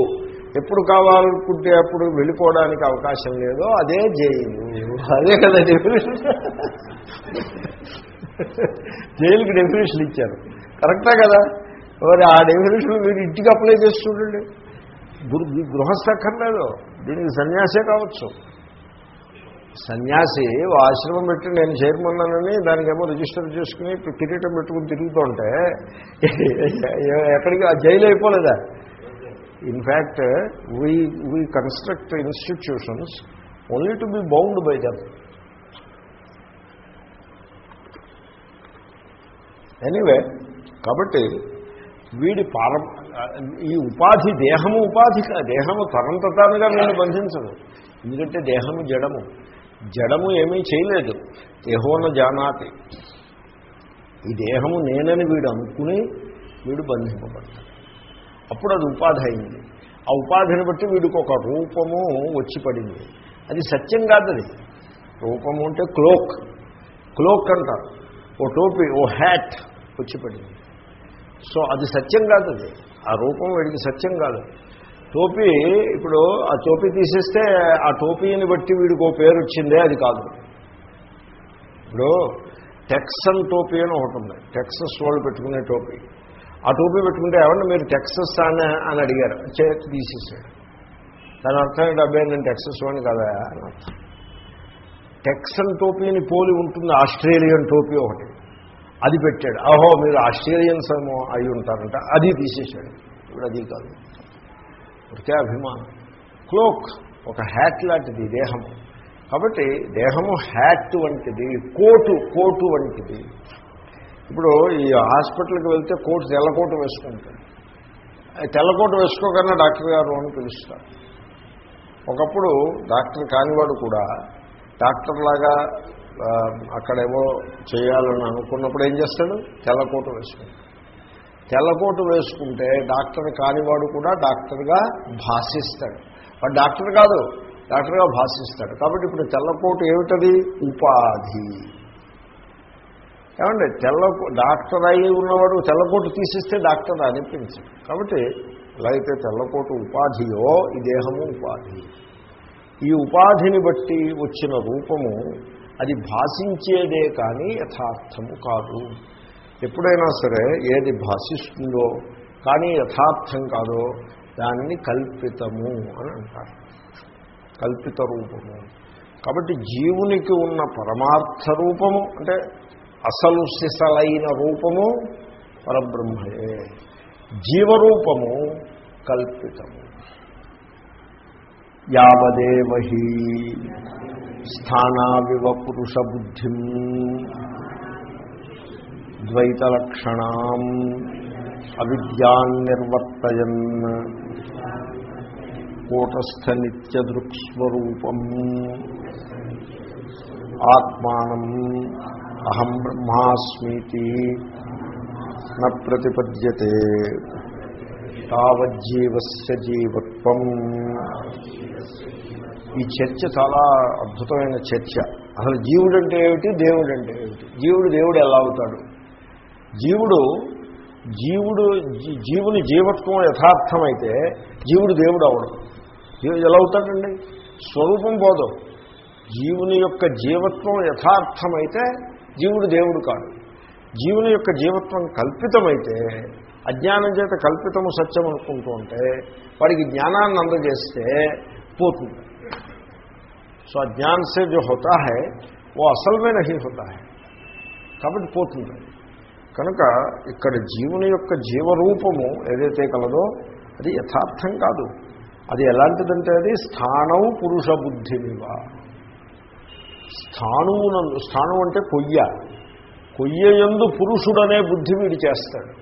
ఎప్పుడు కావాలనుకుంటే అప్పుడు వెళ్ళిపోవడానికి అవకాశం లేదో అదే జైలు. అదే కదా డెఫినేషన్ జైలుకి డెఫినేషన్ ఇచ్చారు. కరెక్టా కదా? మరి ఆ డెఫినేషన్ మీరు ఇంటికి అప్లై చేసి చూడండి. గృహస్థక్కర్లేదు దీనికి సన్యాసే కావచ్చు. సన్యాసి ఆశ్రమం పెట్టి నేను చేరుకున్నానని దానికేమో రిజిస్టర్ చేసుకుని కిరీటం పెట్టుకుని తిరుగుతుంటే ఎక్కడికి? ఆ జైలు అయిపోలేదా? In fact we we construct institutions only to be bound by them anyway కాబట్టి వీడి పారం ఈ ఉపాధి దేహము ఉపాధి దేహము తరంత తానుగా నేను బంధించదు. ఎందుకంటే దేహము జడము. జడము ఏమీ చేయలేదు. దేహోన జానాతి. ఈ దేహము నేనని వీడు అనుకుని వీడు బంధింపబడతాడు అప్పుడు అది ఉపాధి అయింది. ఆ ఉపాధిని బట్టి వీడికి ఒక రూపము వచ్చి పడింది. అది సత్యం కాదు అది. రూపము అంటే క్లోక్. క్లోక్ అంటారు. ఓ టోపీ ఓ హ్యాట్ వచ్చి పడింది సో అది సత్యం కాదు అది. ఆ రూపం వీడికి సత్యం కాదు. టోపీ ఇప్పుడు ఆ టోపీ తీసేస్తే ఆ టోపీని బట్టి వీడికి ఓ పేరు వచ్చిందే అది కాదు. ఇప్పుడు టెక్సన్ టోపీ అని ఒకటి ఉంది. టెక్సస్ వాళ్ళు పెట్టుకునే టోపీ. ఆ టోపీ పెట్టుకుంటే ఏమన్నా మీరు టెక్సస్ అని అని అడిగారు. చేతి తీసేసాడు దాని అర్థం ఏంటి? అబ్బాయి నేను టెక్సస్ వాడిని కదా? అని అర్థం. టెక్సన్ టోపీని పోలి ఉంటుంది ఆస్ట్రేలియన్ టోపీ ఒకటి. అది పెట్టాడు. అహో మీరు ఆస్ట్రేలియన్స్ ఏమో అయి ఉంటారంట. అది తీసేశాడు. ఇప్పుడు అది కాదు. ఇప్పటికే అభిమానం. క్లోక్ ఒక హ్యాట్ లాంటిది దేహము కాబట్టి దేహము హ్యాట్ వంటిది కోటు కోటు వంటిది. ఇప్పుడు ఈ హాస్పిటల్కి వెళ్తే కోటు తెల్లకోటు వేసుకుంటాడు తెల్లకోట తెల్లకోటు వేసుకోకన్నా డాక్టర్ గారు అని పిలుస్తారు. ఒకప్పుడు డాక్టర్ కానివాడు కూడా డాక్టర్ లాగా అక్కడేవో చేయాలని అనుకున్నప్పుడు ఏం చేస్తాడు? తెల్లకోటు వేసుకుంటాడు. తెల్లకోటు వేసుకుంటే డాక్టర్ కానివాడు కూడా డాక్టర్గా భాషిస్తాడు. వాడు డాక్టర్ కాదు డాక్టర్గా భాషిస్తాడు. కాబట్టి ఇప్పుడు తెల్లకోటు ఏమిటది? ఉపాధి. ఏమండి? తెల్ల డాక్టర్ అయి ఉన్నవాడు తెల్లకోటు తీసిస్తే డాక్టర్ అనిపించదు. కాబట్టి ఎలా అయితే తెల్లకోటు ఉపాధియో ఈ దేహము ఉపాధి. ఈ ఉపాధిని బట్టి వచ్చిన రూపము అది భాషించేదే కానీ యథార్థము కాదు. ఎప్పుడైనా సరే ఏది భాషిస్తుందో కానీ యథార్థం కాదో దానిని కల్పితము అని అంటారు. కల్పిత రూపము. కాబట్టి జీవునికి ఉన్న పరమార్థ రూపము అంటే అసలు సిసలైన రూపము పరబ్రహ్మయే. జీవరూపము కల్పితము. యావదేవహీ స్థానావివ పురుష బుద్ధిం ద్వైతలక్షణాం అవిద్యాన్నిర్వర్తయన్ కూటస్థ నిత్యదృక్స్వరూపం ఆత్మానం అహం బ్రహ్మాస్మీతి న ప్రతిపద్యతే తావజ్జీవస్ జీవత్వం ఈ చర్చ చాలా అద్భుతమైన చర్చ. అసలు జీవుడు అంటే ఏమిటి? దేవుడు అంటే ఏమిటి? జీవుడు దేవుడు ఎలా అవుతాడు? జీవుడు జీవుడు జీవుని జీవత్వం యథార్థమైతే జీవుడు దేవుడు అవడం. జీవుడు ఎలా అవుతాడండి? స్వరూపం పోదు జీవుని యొక్క జీవత్వం యథార్థమైతే జీవుడు దేవుడు కాడు. జీవుని యొక్క జీవత్వం కల్పితమైతే అజ్ఞానం చేత కల్పితము సత్యం అనుకుంటూ ఉంటే వాడికి జ్ఞానాన్ని అందజేస్తే పోతుంది. సో अज्ञान से जो होता है वो అసల్ में नहीं होता కాబట్టి పోతుంది. కనుక ఇక్కడ జీవుని యొక్క జీవరూపము ఏదైతే కలదో అది యథార్థం కాదు. అది ఎలాంటిదంటే అది స్థానం పురుష బుద్ధినివ స్థానమునందు స్థానం అంటే కొయ్య. కొయ్య కొయ్యయందు పురుషుడనే బుద్ధి వీడు చేస్తాడు.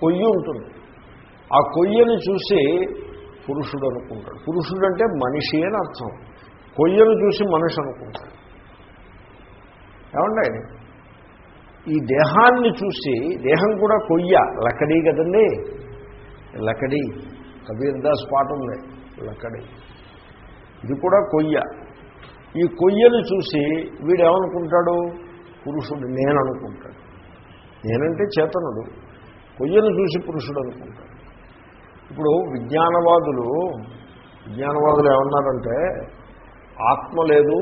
కొయ్య ఉంటుంది. ఆ కొయ్యని చూసి పురుషుడు అనుకుంటాడు. పురుషుడంటే మనిషి అని అర్థం. కొయ్యను చూసి మనిషి అనుకుంటాడు. ఏమండి? ఈ దేహాన్ని చూసి దేహం కూడా కొయ్య. లక్కడీ కదండి? లక్కడీ. కబీర్ దాస్ పాట ఉంది. లక్కడీ. ఇది కూడా కొయ్య. ఈ కొయ్యను చూసి వీడు ఏమనుకుంటాడు పురుషుడు. నేను అనుకుంటాడు నేనంటే చేతనుడు. కొయ్యను చూసి పురుషుడు అనుకుంటాడు. ఇప్పుడు విజ్ఞానవాదులు విజ్ఞానవాదులు ఏమన్నారంటే ఆత్మ లేదు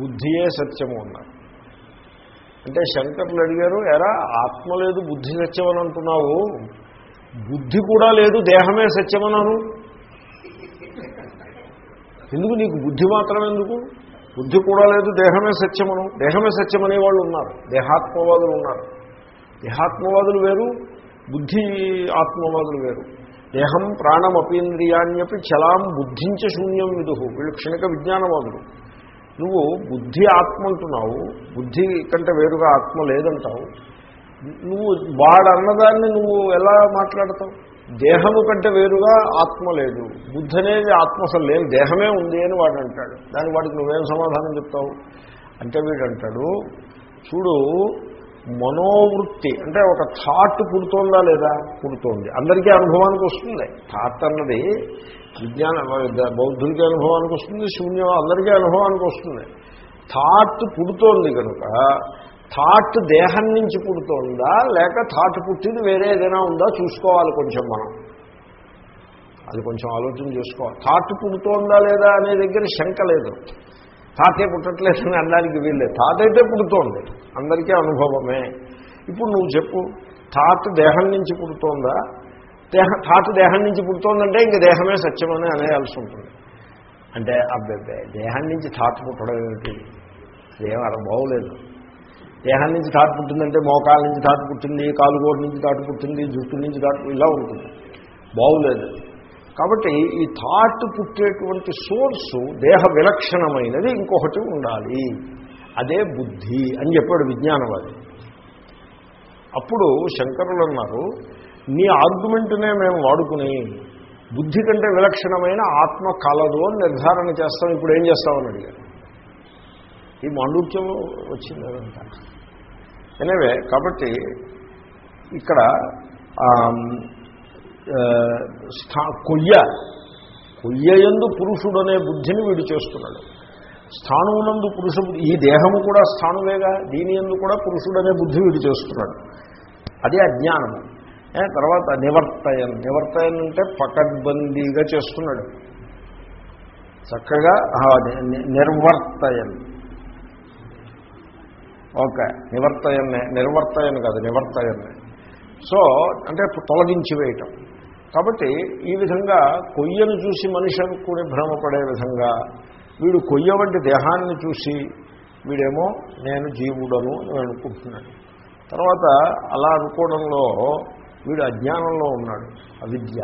బుద్ధియే సత్యము అన్నారు. అంటే శంకర్లు అడిగారు ఎరా ఆత్మ లేదు బుద్ధి సత్యం అని అంటున్నావు? బుద్ధి కూడా లేదు దేహమే సత్యమన్నాను ఎందుకు నీకు బుద్ధి మాత్రం ఎందుకు? బుద్ధి కూడా లేదు దేహమే సత్యమను. దేహమే సత్యమనే వాళ్ళు ఉన్నారు. దేహాత్మవాదులు ఉన్నారు. దేహాత్మవాదులు వేరు బుద్ధి ఆత్మవాదులు వేరు. దేహం ప్రాణం అపీంద్రియాన్యపి చలాం బుద్ధించ శూన్యం విదుహు వీళ్ళు క్షణిక విజ్ఞానవాదులు. నువ్వు బుద్ధి ఆత్మ అంటున్నావు బుద్ధి కంటే వేరుగా ఆత్మ లేదంటావు. నువ్వు వాడన్నదాన్ని నువ్వు ఎలా మాట్లాడతావు? దేహము కంటే వేరుగా ఆత్మ లేదు. బుద్ధి అనేది ఆత్మ అసలు లేదు దేహమే ఉంది అని వాడు అంటాడు. దానికి వాడికి నువ్వేం సమాధానం చెప్తావు? అంటే వీడు అంటాడు చూడు మనోవృత్తి. అంటే ఒక థాట్ పుడుతోందా లేదా? పుడుతోంది. అందరికీ అనుభవానికి వస్తుంది. థాట్ అన్నది విజ్ఞాన బౌద్ధుడికి అనుభవానికి వస్తుంది శూన్యం అందరికీ అనుభవానికి వస్తుంది. థాట్ పుడుతోంది కనుక థాట్ దేహం నుంచి పుడుతోందా? లేక థాట్ పుట్టింది వేరే ఏదైనా ఉందా? చూసుకోవాలి కొంచెం మనం. అది కొంచెం ఆలోచన చేసుకోవాలి. థాట్ పుడుతోందా లేదా అనే దగ్గర శంక లేదు. థాటే పుట్టట్లేదని అనడానికి వీళ్ళే థాట్ అయితే పుడుతోంది. అందరికీ అనుభవమే. ఇప్పుడు నువ్వు చెప్పు థాట్ దేహం నుంచి పుడుతోందా? దేహ థాట్ దేహం నుంచి పుడుతోందంటే ఇంక దేహమే సత్యమని అనేయాల్సి ఉంటుంది. అంటే అబ్బాయి దేహం నుంచి థాట్ పుట్టడం ఏమిటి? అదేం అలా బాగోలేదు దేహం నుంచి థాట్ పుట్టిందంటే మోకాల నుంచి థాట్ పుట్టింది కాలుగోడు నుంచి థాట్ పుట్టింది జుట్టు నుంచి థాట్ ఇలా ఉంటుంది. బాగులేదు కాబట్టి ఈ థాట్ పుట్టేటువంటి సోర్సు దేహ విలక్షణమైనది ఇంకొకటి ఉండాలి. అదే బుద్ధి అని చెప్పాడు విజ్ఞానవాది. అప్పుడు శంకరులు అన్నారు నీ ఆర్గ్యుమెంట్నే మేము వాడుకుని బుద్ధి కంటే విలక్షణమైన ఆత్మ కలదు అని నిర్ధారణ చేస్తాం. ఇప్పుడు ఏం చేస్తామని అడిగారు. ఈ మాండూక్యం వచ్చింది అదంతా ఎనివే కాబట్టి ఇక్కడ స్థా కొయ్య. కొయ్యయందు పురుషుడనే బుద్ధిని వీడు చేస్తున్నాడు. స్థానమునందు పురుష ఈ దేహము కూడా స్థానమేగా దీని ఎందు కూడా పురుషుడనే బుద్ధి వీడు చేస్తున్నాడు. అదే అజ్ఞానము. తర్వాత నివర్తయన్. నివర్తయన్ అంటే పకడ్బందీగా చేస్తున్నాడు. చక్కగా నిర్వర్తయన్. ఓకే నివర్తయన్నే నిర్వర్తయన్ కాదు నివర్తయన్నే. సో అంటే తొలగించి వేయటం. కాబట్టి ఈ విధంగా కొయ్యను చూసి మనిషి అనుకుని భ్రమపడే విధంగా వీడు కొయ్య వంటి దేహాన్ని చూసి వీడేమో నేను జీవుడను అని అనుకుంటున్నాడు. తర్వాత అలా అనుకోవడంలో వీడు అజ్ఞానంలో ఉన్నాడు అవిద్య.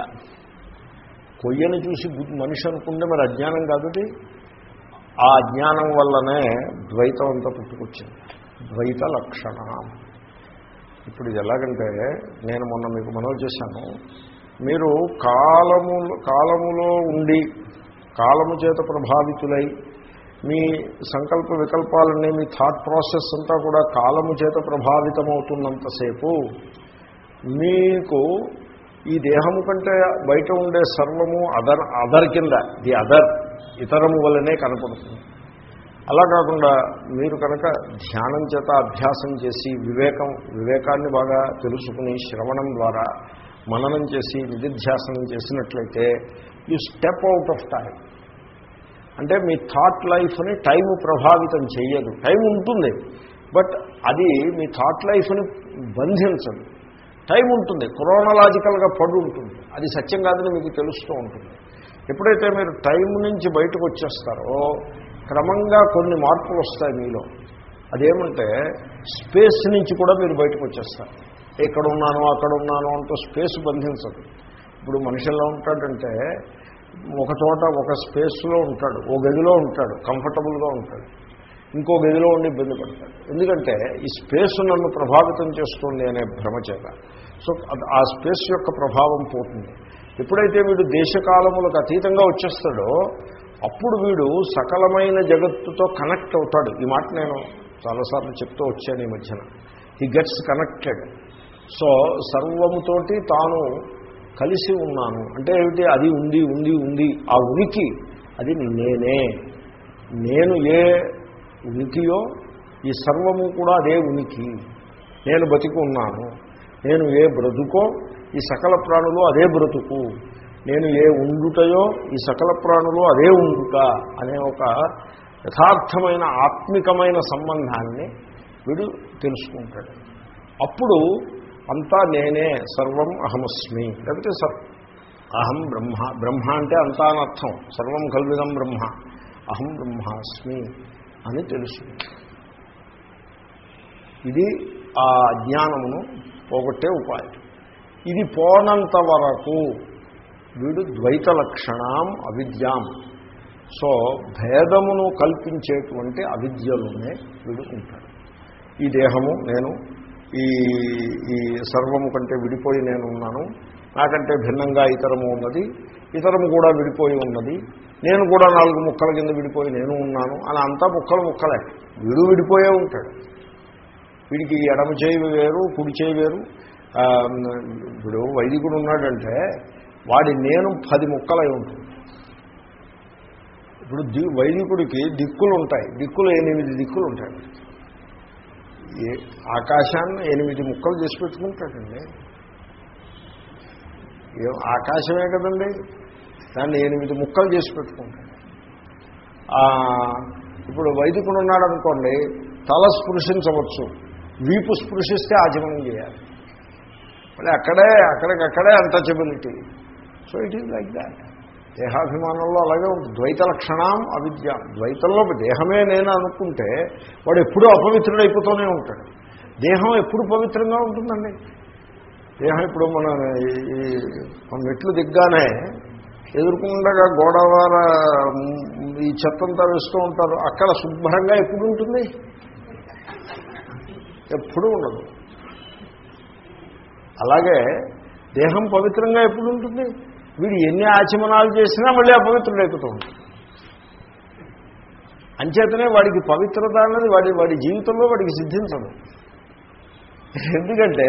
కొయ్యను చూసి మనిషి అనుకుంటే మరి అజ్ఞానం కాబట్టి ఆ అజ్ఞానం వల్లనే ద్వైతం అంతా పుట్టుకొచ్చింది. ద్వైత లక్షణ. ఇప్పుడు ఇది ఎలాగంటే నేను మొన్న మీకు మనవి చేశాను. మీరు కాలము కాలములో ఉండి కాలము చేత ప్రభావితులై మీ సంకల్ప వికల్పాలన్నీ మీ థాట్ ప్రాసెస్ అంతా కూడా కాలము చేత ప్రభావితమవుతున్నంతసేపు మీకు ఈ దేహము కంటే బయట ఉండే సర్వము అదర్ అదర్ కింద ది అదర్ ఇతరము వల్లనే కనపడుతుంది. అలా కాకుండా మీరు కనుక ధ్యానం చేత అభ్యాసం చేసి వివేకం వివేకాన్ని బాగా తెలుసుకుని శ్రవణం ద్వారా మననం చేసి నిధిధ్యాసనం చేసినట్లయితే you step out of time అంటే మీ థాట్ లైఫ్ని టైం ప్రభావితం చేయదు టైం ఉంటుంది. బట్ అది మీ థాట్ లైఫ్ని బంధించదు. టైం ఉంటుంది. క్రోనలాజికల్గా పడి ఉంటుంది. అది సత్యం కాదని మీకు తెలుస్తూ ఉంటుంది. ఎప్పుడైతే మీరు టైం నుంచి బయటకు వచ్చేస్తారో క్రమంగా కొన్ని మార్పులు వస్తాయి మీలో. అదేమంటే స్పేస్ నుంచి కూడా మీరు బయటకు వచ్చేస్తారు. ఎక్కడ ఉన్నానో అక్కడ ఉన్నానో అంటూ స్పేస్ బంధించదు. ఇప్పుడు మనిషి ఎలా ఉంటాడంటే ఒక చోట ఒక స్పేస్లో ఉంటాడు ఓ గదిలో ఉంటాడు కంఫర్టబుల్గా ఉంటాడు ఇంకో గదిలో ఉండి ఇబ్బంది పడతాడు. ఎందుకంటే ఈ స్పేస్ నన్ను ప్రభావితం చేస్తుంది అనే భ్రమ చేత. సో అది- ఆ స్పేస్ యొక్క ప్రభావం పోతుంది. ఎప్పుడైతే వీడు దేశకాలములకు అతీతంగా వచ్చేస్తాడో అప్పుడు వీడు సకలమైన జగత్తుతో కనెక్ట్ అవుతాడు. ఈ మాట నేను చాలాసార్లు చెప్తూ వచ్చాను ఈ మధ్యన. హీ గెట్స్ కనెక్టెడ్ సో సర్వముతోటి తాను కలిసి ఉన్నాను. అంటే ఏమిటి? అది ఉంది ఉంది ఉంది. ఆ ఉనికి అది నేనే. నేను ఏ ఉనికియో ఈ సర్వము కూడా అదే ఉనికి. నేను బతికున్నాను. నేను ఏ బ్రతుకో ఈ సకల ప్రాణులు అదే బ్రతుకు. నేను ఏ ఉండుటయో ఈ సకల ప్రాణులు అదే ఉండుట అనే ఒక యథార్థమైన ఆత్మికమైన సంబంధాన్ని వీడు తెలుసుకుంటాడు. అప్పుడు అంతా నేనే సర్వం అహమస్మి. లేకపోతే సర్ అహం బ్రహ్మ. బ్రహ్మ అంటే అంతా అనర్థం సర్వం కల్విదం బ్రహ్మ. అహం బ్రహ్మాస్మి అని తెలుసు. ఇది ఆ జ్ఞానమును పోగొట్టే ఉపాయం. ఇది పోనంత వరకు వీడు ద్వైత లక్షణం అవిద్యాం. సో భేదమును కల్పించేటువంటి అవిద్యలోనే వీడు ఉంటాడు. ఈ దేహము నేను ఈ ఈ సర్వము కంటే విడిపోయి నేను ఉన్నాను నాకంటే భిన్నంగా ఇతరము ఉన్నది. ఇతరము కూడా విడిపోయి ఉన్నది. నేను కూడా నాలుగు ముక్కల కింద విడిపోయి నేను ఉన్నాను అని అంతా ముక్కలు ముక్కలే. వీడు విడిపోయే ఉంటాడు. వీడికి ఎడమ చేయి వేరు కుడి చేయి వేరు. ఇప్పుడు వైదికుడు ఉన్నాడంటే వాడి నేను పది ముక్కలై ఉంటుంది ఇప్పుడు ది వైదికుడికి దిక్కులు ఉంటాయి దిక్కులు ఎనిమిది దిక్కులు ఉంటాయి ఆకాశాన్ని ఎనిమిది ముక్కలు చేసి పెట్టుకుంటాడండి ఏం ఆకాశమే కదండి? దాన్ని ఎనిమిది ముక్కలు చేసి పెట్టుకుంటాడు. ఇప్పుడు వైదికుడు ఉన్నాడు అనుకోండి తల స్పృశించవచ్చు. వీపు స్పృశిస్తే ఆచమనం చేయాలి. మళ్ళీ అక్కడే అక్కడికక్కడే untouchability so it is like that దేహాభిమానంలో అలాగే ద్వైత లక్షణం అవిద్య. ద్వైతంలో దేహమే నేను అనుకుంటే వాడు ఎప్పుడూ అపవిత్రుడైపోతూనే ఉంటాడు. దేహం ఎప్పుడు పవిత్రంగా ఉంటుందండి? దేహం ఇప్పుడు మన ఈ మన మెట్లు దిగ్గానే ఎదుర్కొండగా గోడవార ఈ చెత్తంతా వేస్తూ ఉంటారు. అక్కడ శుభ్రంగా ఎప్పుడు ఉంటుంది? ఎప్పుడూ ఉండదు. అలాగే దేహం పవిత్రంగా ఎప్పుడు ఉంటుంది? వీడు ఎన్ని ఆచమనాలు చేసినా మళ్ళీ అపవిత్రుడైపోతూ ఉంటాడు. అంచేతనే వాడికి పవిత్రత అన్నది వాడి వాడి జీవితంలో వాడికి సిద్ధించదు. ఎందుకంటే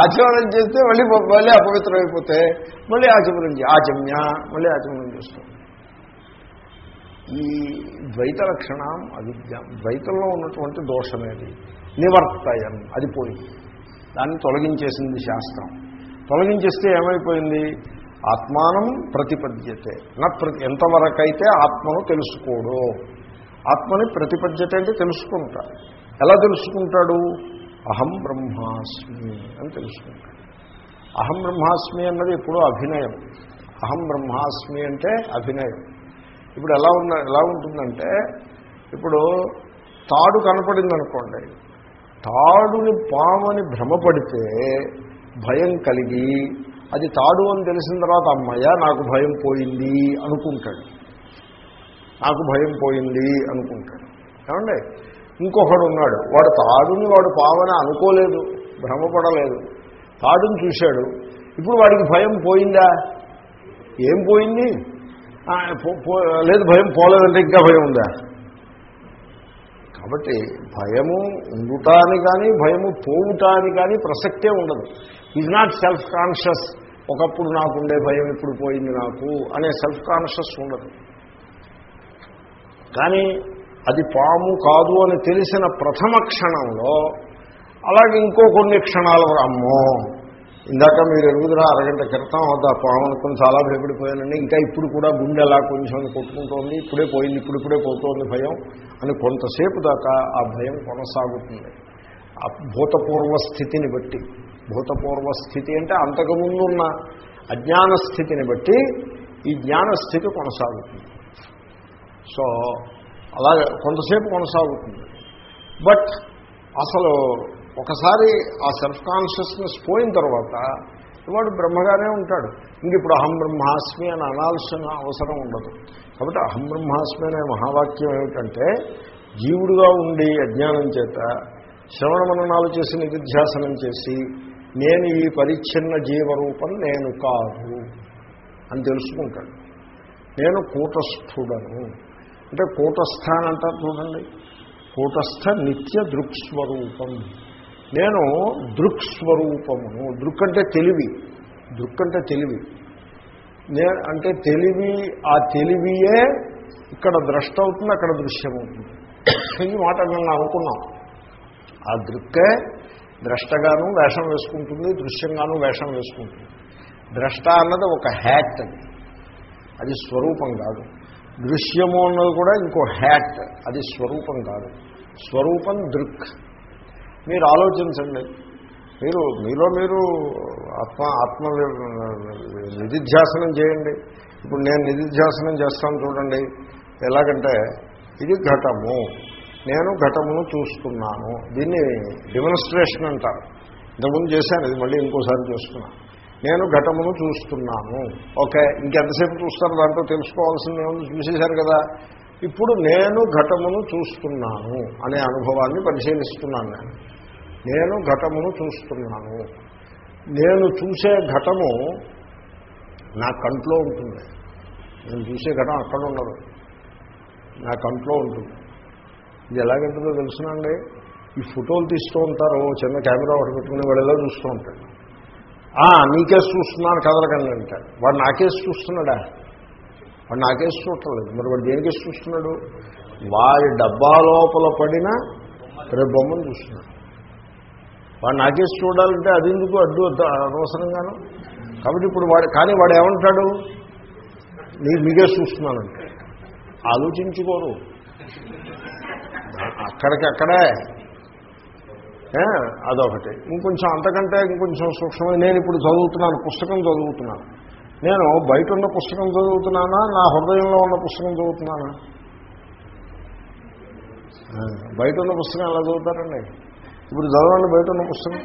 ఆచమనం చేస్తే మళ్ళీ మళ్ళీ అపవిత్రం అయిపోతే మళ్ళీ ఆచమనం ఆచమ్య మళ్ళీ ఆచమనం చేస్తాం ఈ ద్వైత లక్షణం అవిద్య ద్వైతంలో ఉన్నటువంటి దోషమేది. నివర్తయం అది పోయింది దాన్ని తొలగించేసింది శాస్త్రం. తొలగించేస్తే ఏమైపోయింది? ఆత్మానం ప్రతిపద్యతే. నా ప్రతి ఎంతవరకైతే ఆత్మను తెలుసుకోడు. ఆత్మని ప్రతిపద్యత అంటే తెలుసుకుంటాడు ఎలా తెలుసుకుంటాడు? అహం బ్రహ్మాస్మి అని తెలుసుకుంటాడు అహం బ్రహ్మాస్మి అన్నది ఎప్పుడూ అభినయం. అహం బ్రహ్మాస్మి అంటే అభినయం. ఇప్పుడు ఎలా ఉన్న ఎలా ఉంటుందంటే ఇప్పుడు తాడు కనపడింది అనుకోండి తాడుని పామని భ్రమపడితే భయం కలిగి అది తాడు అని తెలిసిన తర్వాత అమ్మయ్య నాకు భయం పోయింది అనుకుంటాడు. నాకు భయం పోయింది అనుకుంటాడు. ఏమండి? ఇంకొకడు ఉన్నాడు. వాడు తాడుని వాడు పావని అనుకోలేదు భ్రమపడలేదు. తాడుని చూశాడు. ఇప్పుడు వాడికి భయం పోయిందా? ఏం పోయింది? పో- పో- లేదు భయం పోలేదంటే ఇంకా భయం ఉందా? కాబట్టి భయము ఉండుటాని కానీ భయము పోవుటాని కానీ ప్రసక్తే ఉండదు. ఈజ్ నాట్ సెల్ఫ్ కాన్షియస్ ఒకప్పుడు నాకుండే భయం ఇప్పుడు పోయింది నాకు అనే సెల్ఫ్ కాన్షియస్ ఉండదు. కానీ అది పాము కాదు అని తెలిసిన ప్రథమ క్షణంలో అలాగే ఇంకో కొన్ని క్షణాలు అమ్మో! ఇందాక మీరు ఎరుగుదరా అరగంట క్రితం వద్ద పాము అనుకుని చాలా భయపడిపోయానండి. ఇంకా ఇప్పుడు కూడా గుండె అలా కొంచెం కొట్టుకుంటోంది ఇప్పుడే పోయింది ఇప్పుడు ఇప్పుడే పోతోంది భయం అని కొంతసేపు దాకా ఆ భయం కొనసాగుతుంది. ఆ భూతపూర్వ స్థితిని బట్టి. భూతపూర్వ స్థితి అంటే అంతకుముందున్న అజ్ఞాన స్థితిని బట్టి ఈ జ్ఞాన స్థితి కొనసాగుతుంది. సో అలాగే కొంతసేపు కొనసాగుతుంది. బట్ అసలు ఒకసారి ఆ సెల్ఫ్ కాన్షియస్నెస్ పోయిన తర్వాత వాడు బ్రహ్మగానే ఉంటాడు. ఇంక ఇప్పుడు అహం బ్రహ్మాస్మి అని అనాల్సిన అవసరం ఉండదు. కాబట్టి అహం బ్రహ్మాస్మి అనే మహావాక్యం ఏమిటంటే జీవుడుగా ఉండి అజ్ఞానం చేత శ్రవణ మననాలు చేసి నిధిధ్యాసనం చేసి నేను ఈ పరిచ్ఛిన్న జీవరూపం నేను కాదు అని తెలుసుకుంటాడు. నేను కూటస్థుడను. అంటే కూటస్థ అని అంటారు చూడండి. కూటస్థ నిత్య దృక్స్వరూపం. నేను దృక్స్వరూపమును. దృక్ అంటే తెలివి. దృక్ అంటే తెలివి. నే అంటే తెలివి ఆ తెలివియే ఇక్కడ ద్రష్ట అవుతుంది అక్కడ దృశ్యమవుతుంది. ఈ మాట మేము అనుకున్నాం. ఆ దృక్కే ద్రష్టగాను వేషం వేసుకుంటుంది దృశ్యంగాను వేషం వేసుకుంటుంది. ద్రష్ట అన్నది ఒక హ్యాట్ అది అది స్వరూపం కాదు. దృశ్యము అన్నది కూడా ఇంకో హ్యాట్ అది స్వరూపం కాదు. స్వరూపం దృక్. మీరు ఆలోచించండి. మీరు మీలో మీరు ఆత్మ ఆత్మ నిధిధ్యాసనం చేయండి. ఇప్పుడు నేను నిధిధ్యాసనం చేస్తాను చూడండి. ఎలాగంటే ఇది ఘటము. నేను ఘటమును చూస్తున్నాను. దీన్ని డెమోన్స్ట్రేషన్ అంటారు. ఇంతకుముందు చేశాను ఇది మళ్ళీ ఇంకోసారి చేస్తున్నాను నేను ఘటమును చూస్తున్నాను. ఓకే ఇంకెంతసేపు చూస్తారో దాంట్లో తెలుసుకోవాల్సింది చూసేశారు కదా. ఇప్పుడు నేను ఘటమును చూస్తున్నాను అనే అనుభవాన్ని పరిశీలిస్తున్నాను నేను. నేను ఘటమును చూస్తున్నాను. నేను చూసే ఘటము నా కంట్లో ఉంటుంది. నేను చూసే ఘటం అక్కడ ఉండదు. నా కంట్లో ఉంటుంది. ఇది ఎలాగంటుందో తెలుసునండి ఈ ఫోటోలు తీస్తూ ఉంటారు ఓ చిన్న కెమెరా ఒకటి పెట్టుకుని వాడు ఎలా చూస్తూ ఉంటాడు "ఆ, నీకేసి చూస్తున్నాను కదలకండి అంటాడు వాడు నాకేసి చూస్తున్నాడా? వాడు నాకేసి చూడలేదు మరి వాడు దేనికేసి చూస్తున్నాడు? వాడి డబ్బా లోపల పడిన రేపు బొమ్మను చూస్తున్నాడు. వాడు నాకేసి చూడాలంటే అది ఎందుకు అడ్డు అనవసరంగాను? కాబట్టి ఇప్పుడు వాడు కానీ వాడు ఏమంటాడు? నీ మీకే చూస్తున్నానంటే. ఆలోచించుకోరు. అక్కడికి అక్కడే అదొకటి. ఇంకొంచెం అంతకంటే ఇంకొంచెం సూక్ష్మమైన నేను ఇప్పుడు చదువుతున్నాను పుస్తకం చదువుతున్నాను. నేను బయట ఉన్న పుస్తకం చదువుతున్నానా? నా హృదయంలో ఉన్న పుస్తకం చదువుతున్నానా? బయట ఉన్న పుస్తకం ఎలా చదువుతారండి? ఇప్పుడు చదవండి బయట ఉన్న పుస్తకం.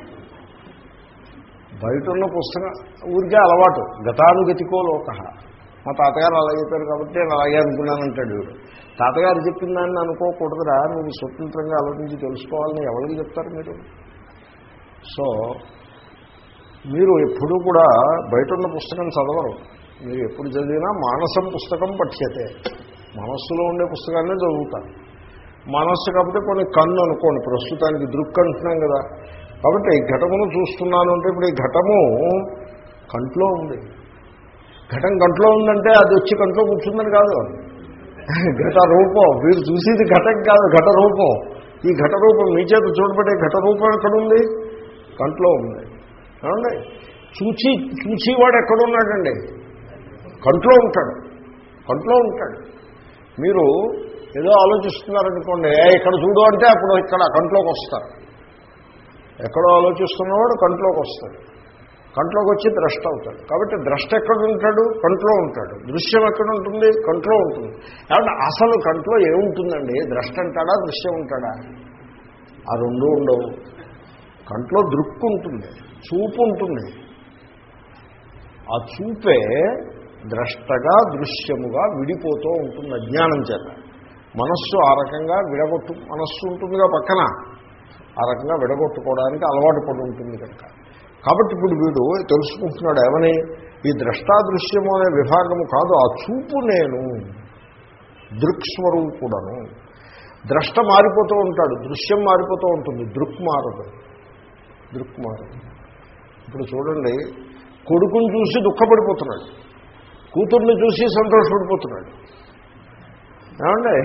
బయట ఉన్న పుస్తకం ఊరికే అలవాటు. గతానుగతికో లోక. మా తాతగారు అలా చెప్పారు కాబట్టి నేను అలాగే అనుకున్నానంటాడు వీడు. తాతగారు చెప్పిన దాన్ని అనుకోకూడదురా నువ్వు స్వతంత్రంగా ఆలోచించి తెలుసుకోవాలని ఎవరికి చెప్తారు మీరు? సో మీరు ఎప్పుడూ కూడా బయట ఉన్న పుస్తకం చదవరు. మీరు ఎప్పుడు చదివినా మానసం పుస్తకం పఠ్యతే. మనస్సులో ఉండే పుస్తకాన్నే చదువుతారు. మనస్సు కాబట్టి కొన్ని కన్ను అనుకోండి ప్రస్తుతానికి దృక్ అంటున్నాం కదా. కాబట్టి ఈ ఘటమును చూస్తున్నాను అంటే ఇప్పుడు ఈ ఘటము కంట్లో ఉంది. ఘటం గంటలో ఉందంటే అది వచ్చి గంటలో కూర్చుందని కాదు. ఘట రూపం. మీరు చూసేది ఘటం కాదు ఘట రూపం. ఈ ఘట రూపం మీ చేత చూడబడే ఘట రూపం ఎక్కడుంది? కంట్లో ఉంది. ఏమండి? చూచి చూచేవాడు ఎక్కడున్నాడండి? కంట్లో ఉంటాడు. కంట్లో ఉంటాడు. మీరు ఏదో ఆలోచిస్తున్నారనుకోండి "ఏ, ఇక్కడ చూడు అంటే అప్పుడు ఇక్కడ కంట్లోకి వస్తారు. ఎక్కడో ఆలోచిస్తున్నవాడు కంట్లోకి వస్తాడు. కంట్లోకి వచ్చి ద్రష్ట అవుతాడు. కాబట్టి ద్రష్ట ఎక్కడ ఉంటాడు కంట్లో ఉంటాడు. దృశ్యం ఎక్కడ ఉంటుంది కంట్లో ఉంటుంది. కాబట్టి అసలు కంట్లో ఏముంటుందండి? ద్రష్ట అంటాడా? దృశ్యం ఉంటాడా ఆ రెండు ఉండవు. కంట్లో దృక్కు ఉంటుంది. చూపు ఉంటుంది. ఆ చూపే ద్రష్టగా దృశ్యముగా విడిపోతూ ఉంటుంది అజ్ఞానం చేత. మనస్సు ఆ రకంగా విడగొట్టు మనస్సు ఉంటుందిగా పక్కన. ఆ రకంగా విడగొట్టుకోవడానికి అలవాటు పడి ఉంటుంది కనుక. కాబట్టి ఇప్పుడు వీడు తెలుసుకుంటున్నాడు ఏమని? ఈ ద్రష్టాదృశ్యము అనే విభాగము కాదు ఆ చూపు నేను దృక్స్వరూపుడను. ద్రష్ట మారిపోతూ ఉంటాడు దృశ్యం మారిపోతూ ఉంటుంది దృక్ మారదు దృక్ మారదు. ఇప్పుడు చూడండి కొడుకుని చూసి దుఃఖపడిపోతున్నాడు కూతుర్ని చూసి సంతోషపడిపోతున్నాడు. ఏమండి?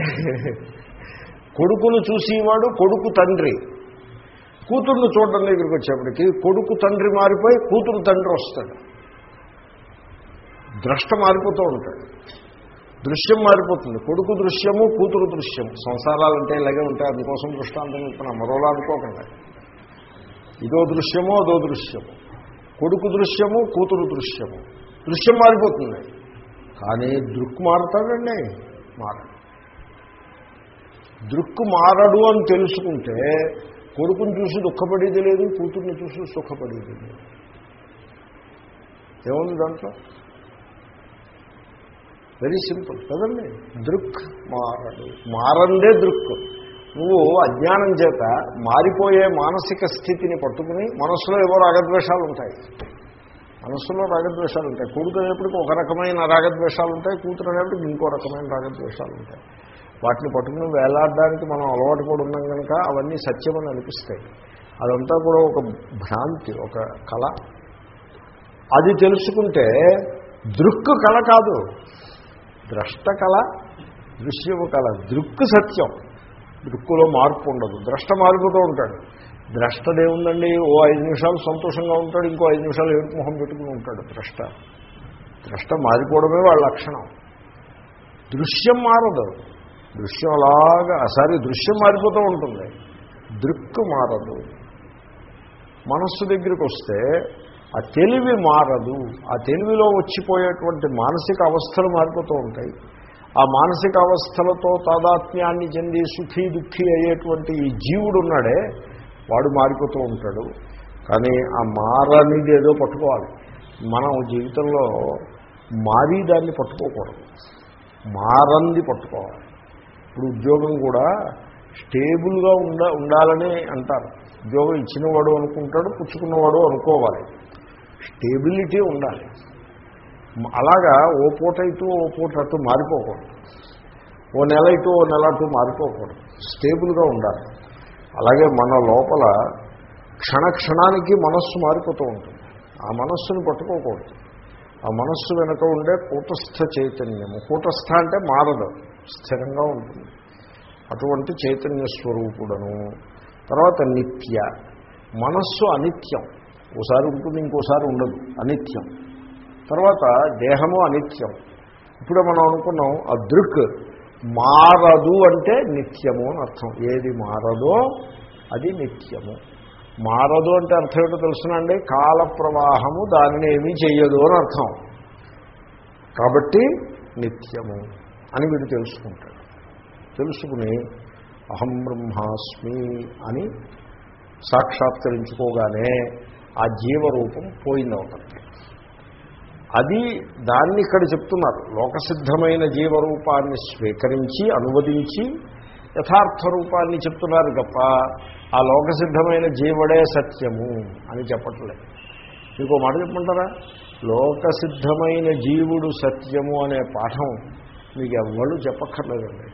కొడుకును చూసేవాడు కొడుకు తండ్రి. కూతుర్ని చూడడం దగ్గరికి వచ్చేప్పటికి. కొడుకు తండ్రి మారిపోయి కూతురు తండ్రి వస్తాడు. ద్రష్ట మారిపోతూ ఉంటాడు. దృశ్యం మారిపోతుంది. కొడుకు దృశ్యము కూతురు దృశ్యము. సంసారాలు అంటే ఇలాగే ఉంటాయి. అందుకోసం దృష్టాంతం చెప్తున్నా. మరోలా అనుకోకుండా. ఇదో దృశ్యము అదో దృశ్యము. కొడుకు దృశ్యము కూతురు దృశ్యము. దృశ్యం మారిపోతుంది. కానీ దృక్ మారుతాడండి. మారడు. దృక్కు మారడు అని తెలుసుకుంటే కొడుకుని చూసి దుఃఖపడేది లేదు కూతుర్ని చూసి సుఖపడేది లేదు. ఏముంది దాంట్లో? వెరీ సింపుల్ కదండి? దృక్ మారడు. మారందే దృక్. నువ్వు అజ్ఞానం చేత మారిపోయే మానసిక స్థితిని పట్టుకుని మనస్సులో ఏవో రాగద్వేషాలు ఉంటాయి మనస్సులో రాగద్వేషాలు ఉంటాయి కొడుకు అనేప్పటికీ ఒక రకమైన రాగద్వేషాలు ఉంటాయి కూతురు అనేప్పటికీ ఇంకో రకమైన రాగద్వేషాలు ఉంటాయి వాటిని పట్టుకుని వేలాడడానికి మనం అలవాటు కూడా ఉన్నాం కనుక అవన్నీ సత్యమని అనిపిస్తాయి. అదంతా కూడా ఒక భ్రాంతి ఒక కళ. అది తెలుసుకుంటే దృక్కు కళ కాదు. ద్రష్ట కళ దృశ్యము కళ. దృక్కు సత్యం. దృక్కులో మార్పు ఉండదు. ద్రష్ట మారిపోతూ ఉంటాడు. ద్రష్టదేముందండి ఓ ఐదు నిమిషాలు సంతోషంగా ఉంటాడు ఇంకో ఐదు నిమిషాలు ఏడుపు మొహం పెట్టుకుని ఉంటాడు ద్రష్ట. ద్రష్ట మారిపోవడమే వాళ్ళ లక్షణం. దృశ్యం మారదు. దృశ్యం అలాగా సారీ దృశ్యం మారిపోతూ ఉంటుంది. దృక్కు మారదు. మనస్సు దగ్గరికి వస్తే ఆ తెలివి మారదు. ఆ తెలివిలో వచ్చిపోయేటువంటి మానసిక అవస్థలు మారిపోతూ ఉంటాయి. ఆ మానసిక అవస్థలతో తాదాత్మ్యాన్ని చెంది సుఖీ దుఃఖీ అయ్యేటువంటి ఈ జీవుడు ఉన్నాడే వాడు మారిపోతూ ఉంటాడు. కానీ ఆ మారనిది ఏదో పట్టుకోవాలి. మనం జీవితంలో మారి దాన్ని పట్టుకోకూడదు. మారంది పట్టుకోవాలి. ఇప్పుడు ఉద్యోగం కూడా స్టేబుల్గా ఉండ ఉండాలని అంటారు. ఉద్యోగం ఇచ్చినవాడు అనుకుంటాడు పుచ్చుకున్నవాడు అనుకోవాలి. స్టేబిలిటీ ఉండాలి. అలాగా ఓ పూట ఇటు ఓ పూట అటు మారిపోకూడదు. ఓ నెల ఇటు ఓ నెల అటు మారిపోకూడదు. స్టేబుల్గా ఉండాలి. అలాగే మన లోపల క్షణ క్షణానికి మనస్సు మారిపోతూ ఉంటుంది. ఆ మనస్సును పట్టుకోకూడదు. ఆ మనస్సు వెనుక ఉండే కూటస్థ చైతన్యము. కూటస్థ అంటే మారదు. స్థిరంగా ఉంటుంది. అటువంటి చైతన్య స్వరూపుడను. తర్వాత నిత్య. మనస్సు అనిత్యం. ఓసారి ఉంటుంది ఇంకోసారి ఉండదు. అనిత్యం. తర్వాత దేహము అనిత్యం. ఇప్పుడే మనం అనుకున్నాం ఆ దృక్ మారదు అంటే నిత్యము అని అర్థం. ఏది మారదో అది నిత్యము. మారదు అంటే అర్థం ఏంటో తెలుసునండి కాల ప్రవాహము దానిని ఏమీ చేయదు అని అర్థం. కాబట్టి నిత్యము. అని వీడు తెలుసుకుంటాడు. తెలుసుకుని అహం బ్రహ్మాస్మి అని సాక్షాత్కరించుకోగానే ఆ జీవరూపం పోయిందవుతుంది అది దాన్ని ఇక్కడ చెప్తున్నారు. లోకసిద్ధమైన జీవరూపాన్ని స్వీకరించి అనువదించి యథార్థ రూపాన్ని చెప్తున్నారు తప్ప ఆ లోకసిద్ధమైన జీవుడే సత్యము అని చెప్పట్లేదు. మీకు మాట చెప్పమంటారా? లోకసిద్ధమైన జీవుడు సత్యము అనే పాఠం మీకు ఎవ్వరు చెప్పక్కర్లేదండి.